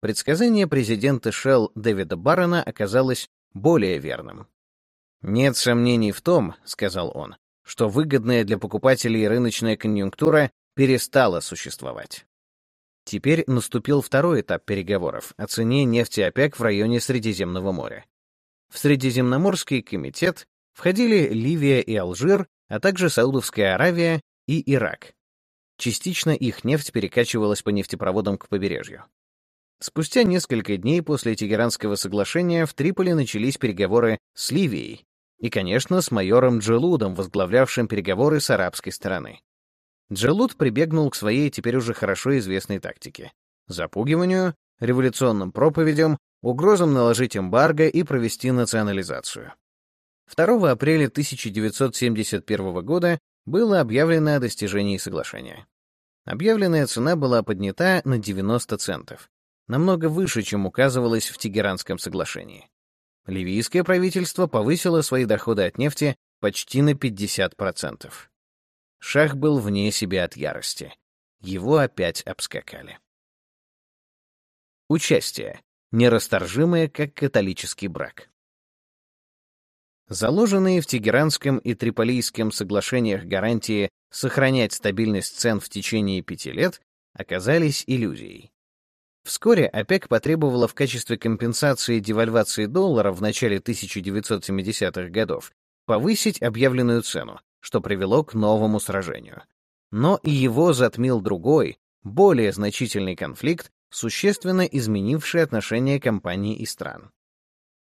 Предсказание президента Shell Дэвида Баррона оказалось более верным. «Нет сомнений в том», — сказал он, — «что выгодная для покупателей рыночная конъюнктура перестала существовать». Теперь наступил второй этап переговоров о цене нефти ОПЕК в районе Средиземного моря. В Средиземноморский комитет входили Ливия и Алжир, а также Саудовская Аравия и Ирак. Частично их нефть перекачивалась по нефтепроводам к побережью. Спустя несколько дней после Тегеранского соглашения в Триполи начались переговоры с Ливией и, конечно, с майором Джелудом, возглавлявшим переговоры с арабской стороны. Джалут прибегнул к своей теперь уже хорошо известной тактике — запугиванию, революционным проповедям, угрозам наложить эмбарго и провести национализацию. 2 апреля 1971 года было объявлено о достижении соглашения. Объявленная цена была поднята на 90 центов, намного выше, чем указывалось в Тегеранском соглашении. Ливийское правительство повысило свои доходы от нефти почти на 50%. Шах был вне себя от ярости. Его опять обскакали. Участие. Нерасторжимое, как католический брак. Заложенные в Тегеранском и Триполийском соглашениях гарантии сохранять стабильность цен в течение пяти лет оказались иллюзией. Вскоре ОПЕК потребовала в качестве компенсации девальвации доллара в начале 1970-х годов повысить объявленную цену, что привело к новому сражению. Но и его затмил другой, более значительный конфликт, существенно изменивший отношения компаний и стран.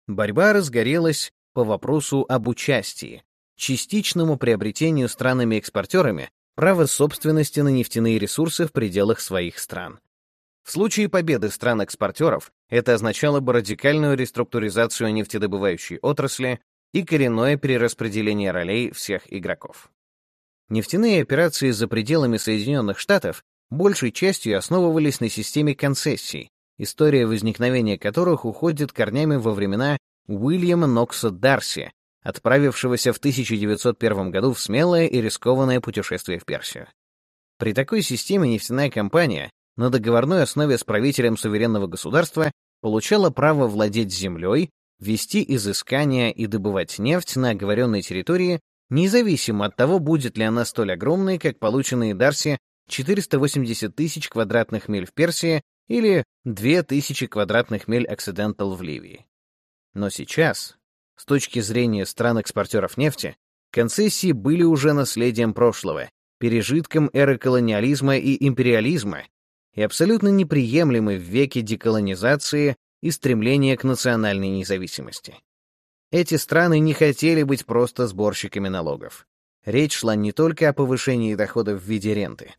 Борьба разгорелась по вопросу об участии, частичному приобретению странами-экспортерами права собственности на нефтяные ресурсы в пределах своих стран. В случае победы стран-экспортеров это означало бы радикальную реструктуризацию нефтедобывающей отрасли и коренное перераспределение ролей всех игроков. Нефтяные операции за пределами Соединенных Штатов большей частью основывались на системе концессий, история возникновения которых уходит корнями во времена Уильяма Нокса Дарси, отправившегося в 1901 году в смелое и рискованное путешествие в Персию. При такой системе нефтяная компания на договорной основе с правителем суверенного государства получала право владеть землей, вести изыскания и добывать нефть на оговоренной территории, независимо от того, будет ли она столь огромной, как полученные Дарси 480 тысяч квадратных миль в Персии или 2000 квадратных миль Оксидентал в Ливии. Но сейчас, с точки зрения стран-экспортеров нефти, концессии были уже наследием прошлого, пережитком эры колониализма и империализма и абсолютно неприемлемы в веке деколонизации и стремления к национальной независимости. Эти страны не хотели быть просто сборщиками налогов. Речь шла не только о повышении доходов в виде ренты.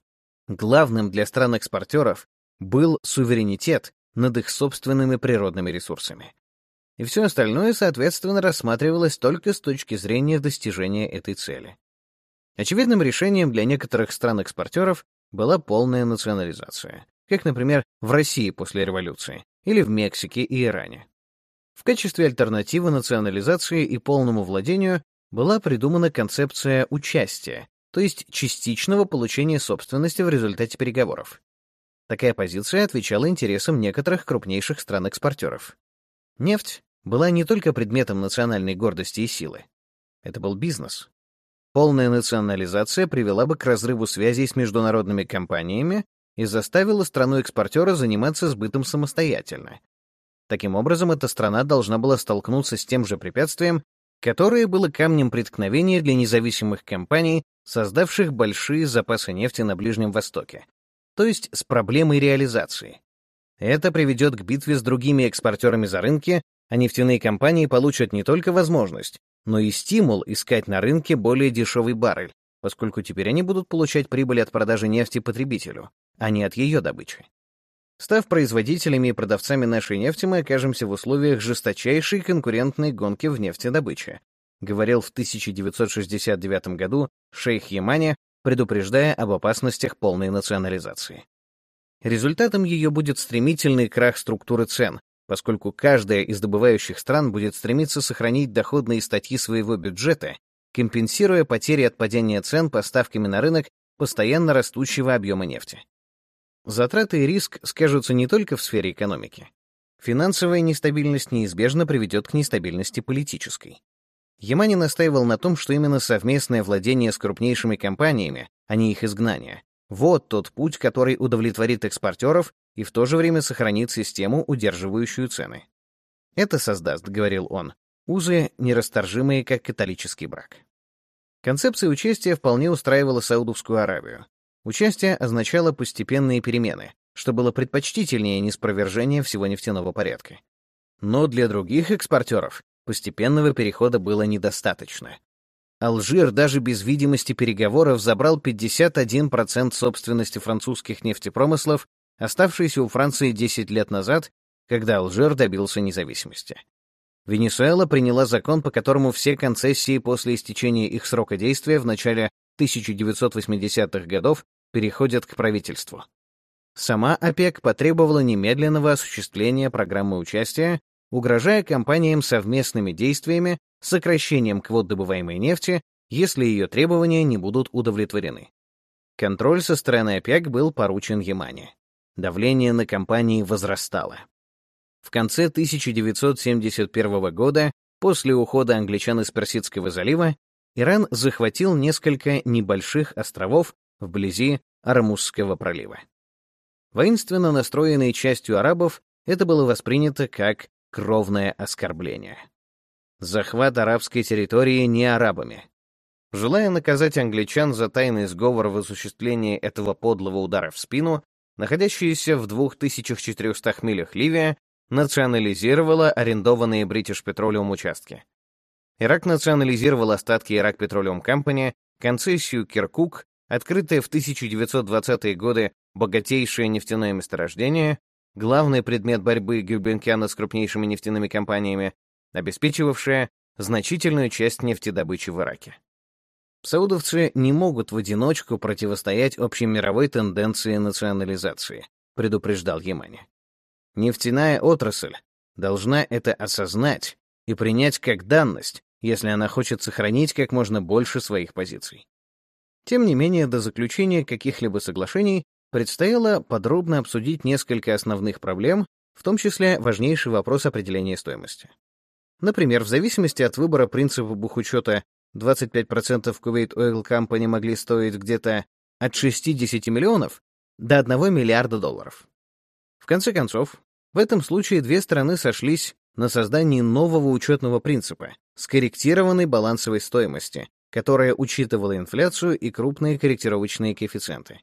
Главным для стран-экспортеров был суверенитет над их собственными природными ресурсами. И все остальное, соответственно, рассматривалось только с точки зрения достижения этой цели. Очевидным решением для некоторых стран-экспортеров была полная национализация, как, например, в России после революции или в Мексике и Иране. В качестве альтернативы национализации и полному владению была придумана концепция участия, то есть частичного получения собственности в результате переговоров. Такая позиция отвечала интересам некоторых крупнейших стран-экспортеров. Нефть была не только предметом национальной гордости и силы. Это был бизнес, Полная национализация привела бы к разрыву связей с международными компаниями и заставила страну-экспортера заниматься сбытом самостоятельно. Таким образом, эта страна должна была столкнуться с тем же препятствием, которое было камнем преткновения для независимых компаний, создавших большие запасы нефти на Ближнем Востоке, то есть с проблемой реализации. Это приведет к битве с другими экспортерами за рынки, а нефтяные компании получат не только возможность, но и стимул искать на рынке более дешевый баррель, поскольку теперь они будут получать прибыль от продажи нефти потребителю, а не от ее добычи. Став производителями и продавцами нашей нефти, мы окажемся в условиях жесточайшей конкурентной гонки в нефтедобыче, говорил в 1969 году шейх Ямани, предупреждая об опасностях полной национализации. Результатом ее будет стремительный крах структуры цен, поскольку каждая из добывающих стран будет стремиться сохранить доходные статьи своего бюджета, компенсируя потери от падения цен поставками на рынок постоянно растущего объема нефти. Затраты и риск скажутся не только в сфере экономики. Финансовая нестабильность неизбежно приведет к нестабильности политической. Ямани настаивал на том, что именно совместное владение с крупнейшими компаниями, а не их изгнание, вот тот путь, который удовлетворит экспортеров и в то же время сохранит систему, удерживающую цены. Это создаст, говорил он, узы, нерасторжимые, как католический брак. Концепция участия вполне устраивала Саудовскую Аравию. Участие означало постепенные перемены, что было предпочтительнее неспровержения всего нефтяного порядка. Но для других экспортеров постепенного перехода было недостаточно. Алжир даже без видимости переговоров забрал 51% собственности французских нефтепромыслов оставшийся у Франции 10 лет назад, когда Алжир добился независимости. Венесуэла приняла закон, по которому все концессии после истечения их срока действия в начале 1980-х годов переходят к правительству. Сама ОПЕК потребовала немедленного осуществления программы участия, угрожая компаниям совместными действиями, сокращением квот добываемой нефти, если ее требования не будут удовлетворены. Контроль со стороны ОПЕК был поручен Ямане. Давление на компании возрастало. В конце 1971 года, после ухода англичан из Персидского залива, Иран захватил несколько небольших островов вблизи Армузского пролива. Воинственно настроенной частью арабов это было воспринято как кровное оскорбление. Захват арабской территории не арабами. Желая наказать англичан за тайный сговор в осуществлении этого подлого удара в спину, находящаяся в 2400 милях Ливия национализировала арендованные British Petroleum участки. Ирак национализировал остатки Ирак Petroleum Company, концессию Киркук, открытое в 1920-е годы богатейшее нефтяное месторождение, главный предмет борьбы Гюбенкяна с крупнейшими нефтяными компаниями, обеспечивавшее значительную часть нефтедобычи в Ираке. Саудовцы не могут в одиночку противостоять общемировой тенденции национализации, предупреждал Ямани. Нефтяная отрасль должна это осознать и принять как данность, если она хочет сохранить как можно больше своих позиций. Тем не менее, до заключения каких-либо соглашений предстояло подробно обсудить несколько основных проблем, в том числе важнейший вопрос определения стоимости. Например, в зависимости от выбора принципа бухучета 25% Kuwait Oil Company могли стоить где-то от 60 миллионов до 1 миллиарда долларов. В конце концов, в этом случае две стороны сошлись на создании нового учетного принципа, скорректированной балансовой стоимости, которая учитывала инфляцию и крупные корректировочные коэффициенты.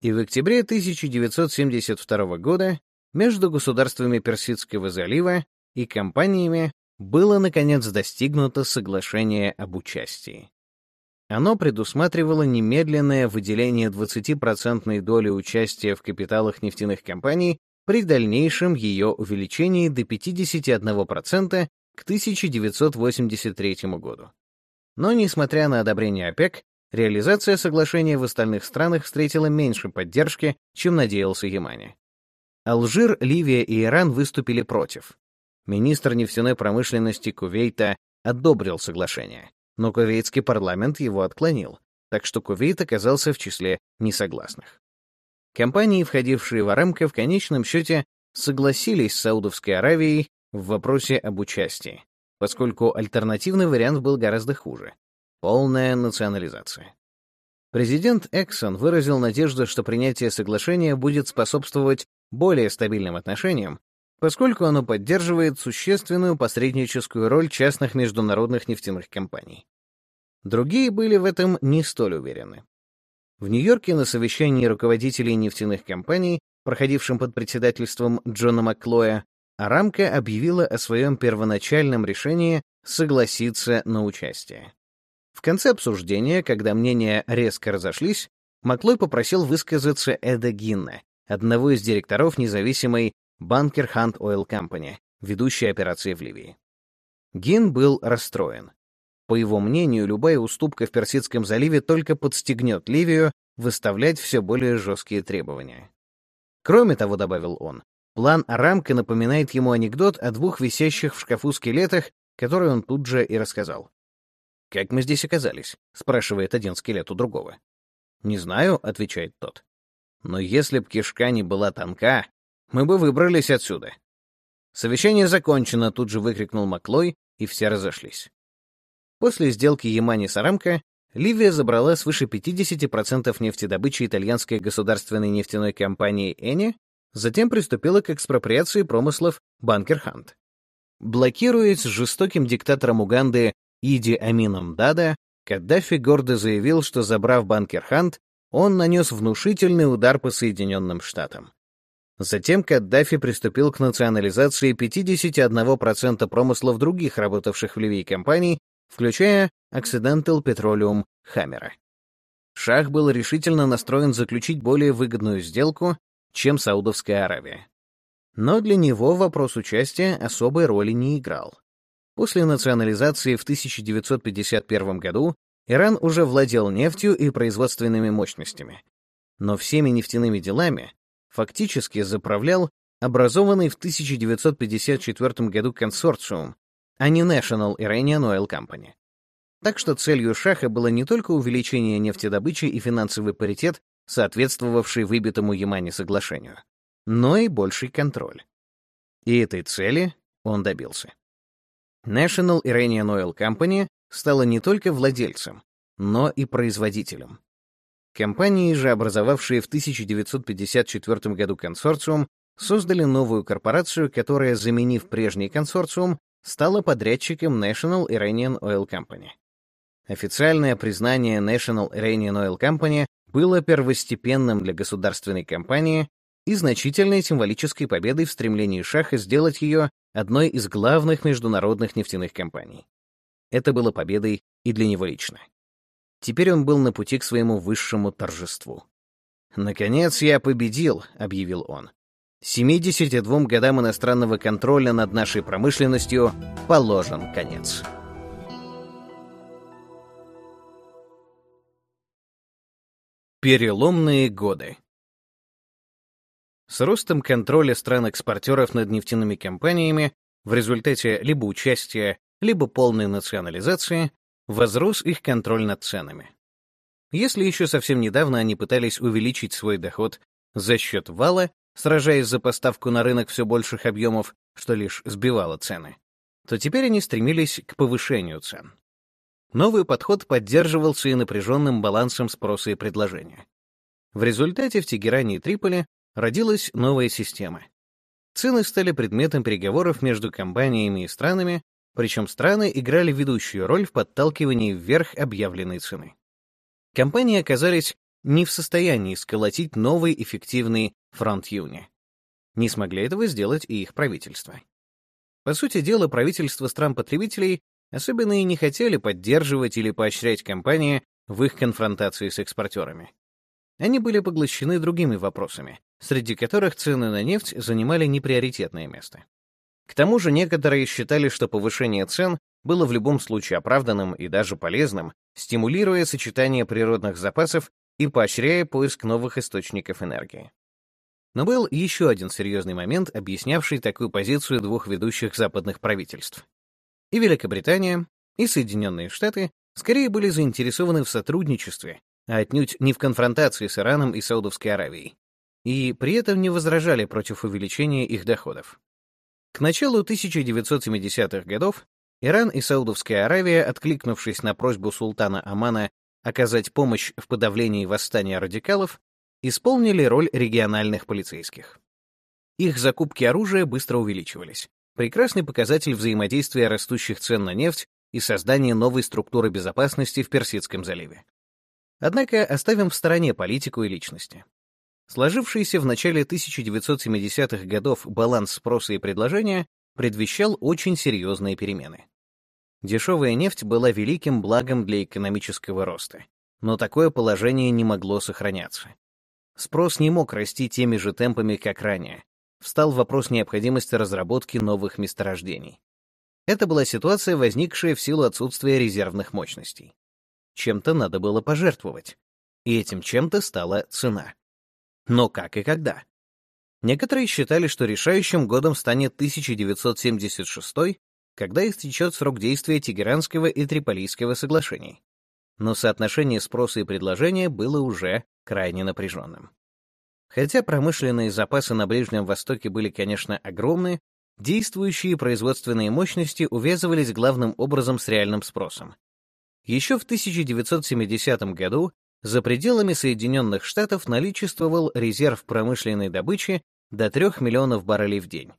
И в октябре 1972 года между государствами Персидского залива и компаниями было, наконец, достигнуто соглашение об участии. Оно предусматривало немедленное выделение 20% доли участия в капиталах нефтяных компаний при дальнейшем ее увеличении до 51% к 1983 году. Но, несмотря на одобрение ОПЕК, реализация соглашения в остальных странах встретила меньше поддержки, чем надеялся Ямани. Алжир, Ливия и Иран выступили против. Министр нефтяной промышленности Кувейта одобрил соглашение, но кувейтский парламент его отклонил, так что Кувейт оказался в числе несогласных. Компании, входившие в Арамко, в конечном счете согласились с Саудовской Аравией в вопросе об участии, поскольку альтернативный вариант был гораздо хуже — полная национализация. Президент Эксон выразил надежду, что принятие соглашения будет способствовать более стабильным отношениям, поскольку оно поддерживает существенную посредническую роль частных международных нефтяных компаний. Другие были в этом не столь уверены. В Нью-Йорке на совещании руководителей нефтяных компаний, проходившем под председательством Джона Макклоя, Арамка объявила о своем первоначальном решении согласиться на участие. В конце обсуждения, когда мнения резко разошлись, Маклой попросил высказаться Эда Гинна, одного из директоров независимой Банкер Hunt Oil Company, ведущей операции в Ливии. Гин был расстроен. По его мнению, любая уступка в Персидском заливе только подстегнет Ливию выставлять все более жесткие требования. Кроме того, добавил он, План Арамка напоминает ему анекдот о двух висящих в шкафу скелетах, который он тут же и рассказал. «Как мы здесь оказались?» — спрашивает один скелет у другого. «Не знаю», — отвечает тот. «Но если б кишка не была тонка, мы бы выбрались отсюда». «Совещание закончено», — тут же выкрикнул Маклой, и все разошлись. После сделки Ямани с Арамко Ливия забрала свыше 50% нефтедобычи итальянской государственной нефтяной компании «Эни» затем приступила к экспроприации промыслов Банкерхант. Блокируясь жестоким диктатором Уганды Иди Амином Дада, Каддафи гордо заявил, что, забрав Банкерхант, он нанес внушительный удар по Соединенным Штатам. Затем Каддафи приступил к национализации 51% промыслов других работавших в Ливии компаний, включая Occidental Petroleum Хаммера. Шах был решительно настроен заключить более выгодную сделку, чем Саудовская Аравия. Но для него вопрос участия особой роли не играл. После национализации в 1951 году Иран уже владел нефтью и производственными мощностями. Но всеми нефтяными делами фактически заправлял образованный в 1954 году консорциум, а не National Iranian Oil Company. Так что целью Шаха было не только увеличение нефтедобычи и финансовый паритет, соответствовавший выбитому Ямане соглашению, но и больший контроль. И этой цели он добился. National Iranian Oil Company стала не только владельцем, но и производителем. Компании же, образовавшие в 1954 году консорциум, создали новую корпорацию, которая, заменив прежний консорциум, стала подрядчиком National Iranian Oil Company. Официальное признание National Iranian Oil Company было первостепенным для государственной компании и значительной символической победой в стремлении Шаха сделать ее одной из главных международных нефтяных компаний. Это было победой и для него лично. Теперь он был на пути к своему высшему торжеству. «Наконец я победил», — объявил он. 72 годам иностранного контроля над нашей промышленностью положен конец. Переломные годы С ростом контроля стран-экспортеров над нефтяными компаниями в результате либо участия, либо полной национализации возрос их контроль над ценами. Если еще совсем недавно они пытались увеличить свой доход за счет вала, сражаясь за поставку на рынок все больших объемов, что лишь сбивало цены, то теперь они стремились к повышению цен. Новый подход поддерживался и напряженным балансом спроса и предложения. В результате в Тегеране и Триполи родилась новая система. Цены стали предметом переговоров между компаниями и странами, причем страны играли ведущую роль в подталкивании вверх объявленной цены. Компании оказались не в состоянии сколотить новый эффективный фронт-юни. Не смогли этого сделать и их правительства. По сути дела, правительства стран-потребителей особенно и не хотели поддерживать или поощрять компании в их конфронтации с экспортерами. Они были поглощены другими вопросами, среди которых цены на нефть занимали неприоритетное место. К тому же некоторые считали, что повышение цен было в любом случае оправданным и даже полезным, стимулируя сочетание природных запасов и поощряя поиск новых источников энергии. Но был еще один серьезный момент, объяснявший такую позицию двух ведущих западных правительств. И Великобритания, и Соединенные Штаты скорее были заинтересованы в сотрудничестве, а отнюдь не в конфронтации с Ираном и Саудовской Аравией, и при этом не возражали против увеличения их доходов. К началу 1970-х годов Иран и Саудовская Аравия, откликнувшись на просьбу султана Омана оказать помощь в подавлении восстания радикалов, исполнили роль региональных полицейских. Их закупки оружия быстро увеличивались. Прекрасный показатель взаимодействия растущих цен на нефть и создания новой структуры безопасности в Персидском заливе. Однако оставим в стороне политику и личности. Сложившийся в начале 1970-х годов баланс спроса и предложения предвещал очень серьезные перемены. Дешевая нефть была великим благом для экономического роста, но такое положение не могло сохраняться. Спрос не мог расти теми же темпами, как ранее. Встал вопрос необходимости разработки новых месторождений. Это была ситуация, возникшая в силу отсутствия резервных мощностей. Чем-то надо было пожертвовать, и этим чем-то стала цена. Но как и когда? Некоторые считали, что решающим годом станет 1976 когда истечет срок действия Тегеранского и Триполийского соглашений. Но соотношение спроса и предложения было уже крайне напряженным. Хотя промышленные запасы на Ближнем Востоке были, конечно, огромны, действующие производственные мощности увязывались главным образом с реальным спросом. Еще в 1970 году за пределами Соединенных Штатов наличествовал резерв промышленной добычи до 3 миллионов баррелей в день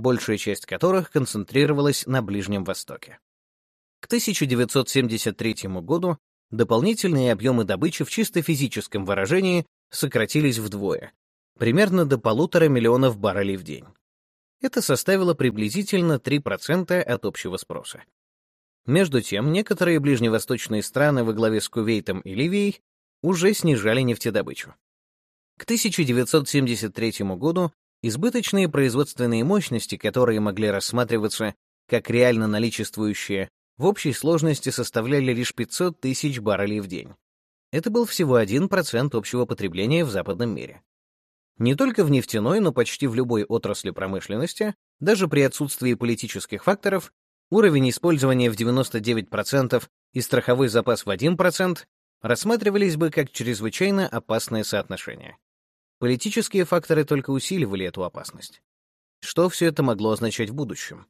большая часть которых концентрировалась на Ближнем Востоке. К 1973 году дополнительные объемы добычи в чисто физическом выражении сократились вдвое, примерно до полутора миллионов баррелей в день. Это составило приблизительно 3% от общего спроса. Между тем, некоторые ближневосточные страны во главе с Кувейтом и Ливией уже снижали нефтедобычу. К 1973 году Избыточные производственные мощности, которые могли рассматриваться как реально наличествующие, в общей сложности составляли лишь 500 тысяч баррелей в день. Это был всего 1% общего потребления в западном мире. Не только в нефтяной, но почти в любой отрасли промышленности, даже при отсутствии политических факторов, уровень использования в 99% и страховой запас в 1% рассматривались бы как чрезвычайно опасное соотношение. Политические факторы только усиливали эту опасность. Что все это могло означать в будущем?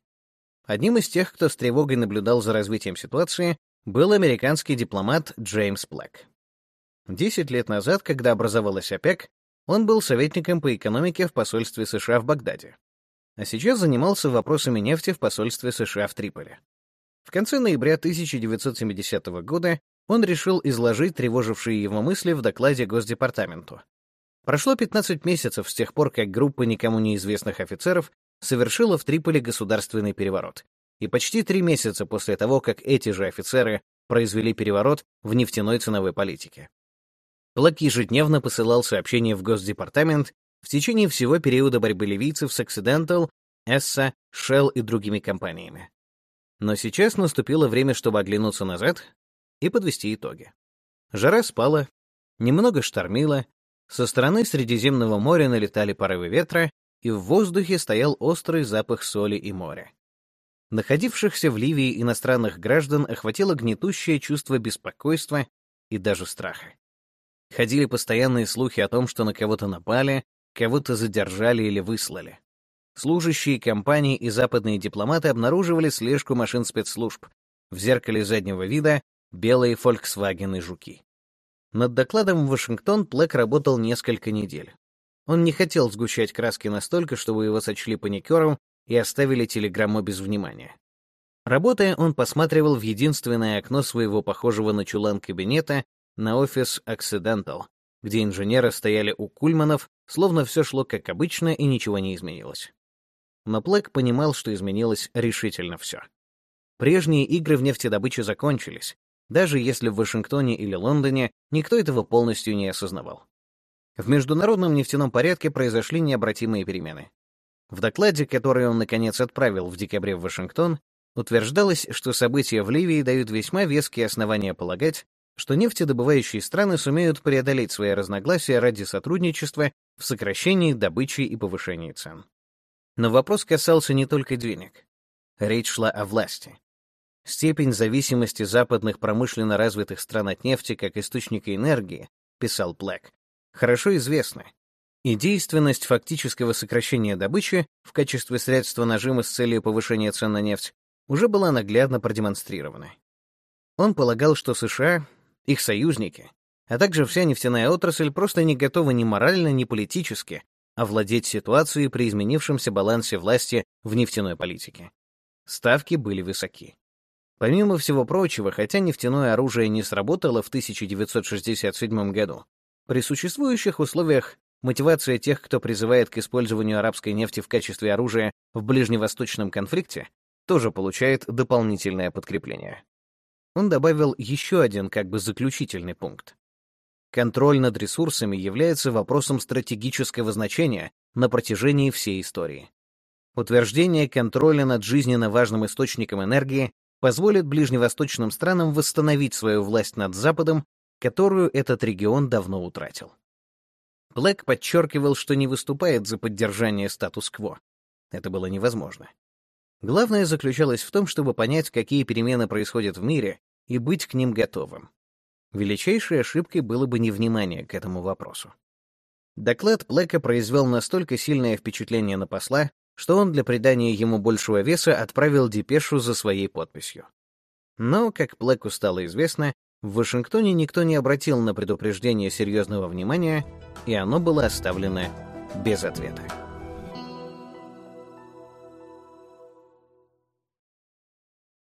Одним из тех, кто с тревогой наблюдал за развитием ситуации, был американский дипломат Джеймс Блэк. Десять лет назад, когда образовалась ОПЕК, он был советником по экономике в посольстве США в Багдаде, а сейчас занимался вопросами нефти в посольстве США в Триполи. В конце ноября 1970 года он решил изложить тревожившие его мысли в докладе Госдепартаменту. Прошло 15 месяцев с тех пор, как группа никому неизвестных офицеров совершила в Триполи государственный переворот, и почти три месяца после того, как эти же офицеры произвели переворот в нефтяной ценовой политике. Плак ежедневно посылал сообщения в Госдепартамент в течение всего периода борьбы ливийцев с Occidental, Эсса, Shell и другими компаниями. Но сейчас наступило время, чтобы оглянуться назад и подвести итоги. Жара спала, немного штормило, со стороны Средиземного моря налетали порывы ветра, и в воздухе стоял острый запах соли и моря. Находившихся в Ливии иностранных граждан охватило гнетущее чувство беспокойства и даже страха. Ходили постоянные слухи о том, что на кого-то напали, кого-то задержали или выслали. Служащие компании и западные дипломаты обнаруживали слежку машин спецслужб. В зеркале заднего вида белые Volkswagen и жуки. Над докладом в Вашингтон Плэк работал несколько недель. Он не хотел сгущать краски настолько, чтобы его сочли паникером и оставили телеграмму без внимания. Работая, он посматривал в единственное окно своего похожего на чулан кабинета на офис Occidental, где инженеры стояли у кульманов, словно все шло как обычно и ничего не изменилось. Но Плэк понимал, что изменилось решительно все. Прежние игры в нефтедобыче закончились, даже если в Вашингтоне или Лондоне никто этого полностью не осознавал. В международном нефтяном порядке произошли необратимые перемены. В докладе, который он, наконец, отправил в декабре в Вашингтон, утверждалось, что события в Ливии дают весьма веские основания полагать, что нефтедобывающие страны сумеют преодолеть свои разногласия ради сотрудничества в сокращении добычи и повышении цен. Но вопрос касался не только денег. Речь шла о власти. Степень зависимости западных промышленно развитых стран от нефти как источника энергии, писал Блэк, хорошо известна, и действенность фактического сокращения добычи в качестве средства нажима с целью повышения цен на нефть уже была наглядно продемонстрирована. Он полагал, что США, их союзники, а также вся нефтяная отрасль просто не готовы ни морально, ни политически овладеть ситуацией при изменившемся балансе власти в нефтяной политике. Ставки были высоки. Помимо всего прочего, хотя нефтяное оружие не сработало в 1967 году, при существующих условиях мотивация тех, кто призывает к использованию арабской нефти в качестве оружия в ближневосточном конфликте, тоже получает дополнительное подкрепление. Он добавил еще один как бы заключительный пункт. Контроль над ресурсами является вопросом стратегического значения на протяжении всей истории. Утверждение контроля над жизненно важным источником энергии позволит ближневосточным странам восстановить свою власть над Западом, которую этот регион давно утратил. Блэк подчеркивал, что не выступает за поддержание статус-кво. Это было невозможно. Главное заключалось в том, чтобы понять, какие перемены происходят в мире, и быть к ним готовым. Величайшей ошибкой было бы невнимание к этому вопросу. Доклад Блэка произвел настолько сильное впечатление на посла, что он для придания ему большего веса отправил депешу за своей подписью. Но, как Блэку стало известно, в Вашингтоне никто не обратил на предупреждение серьезного внимания, и оно было оставлено без ответа.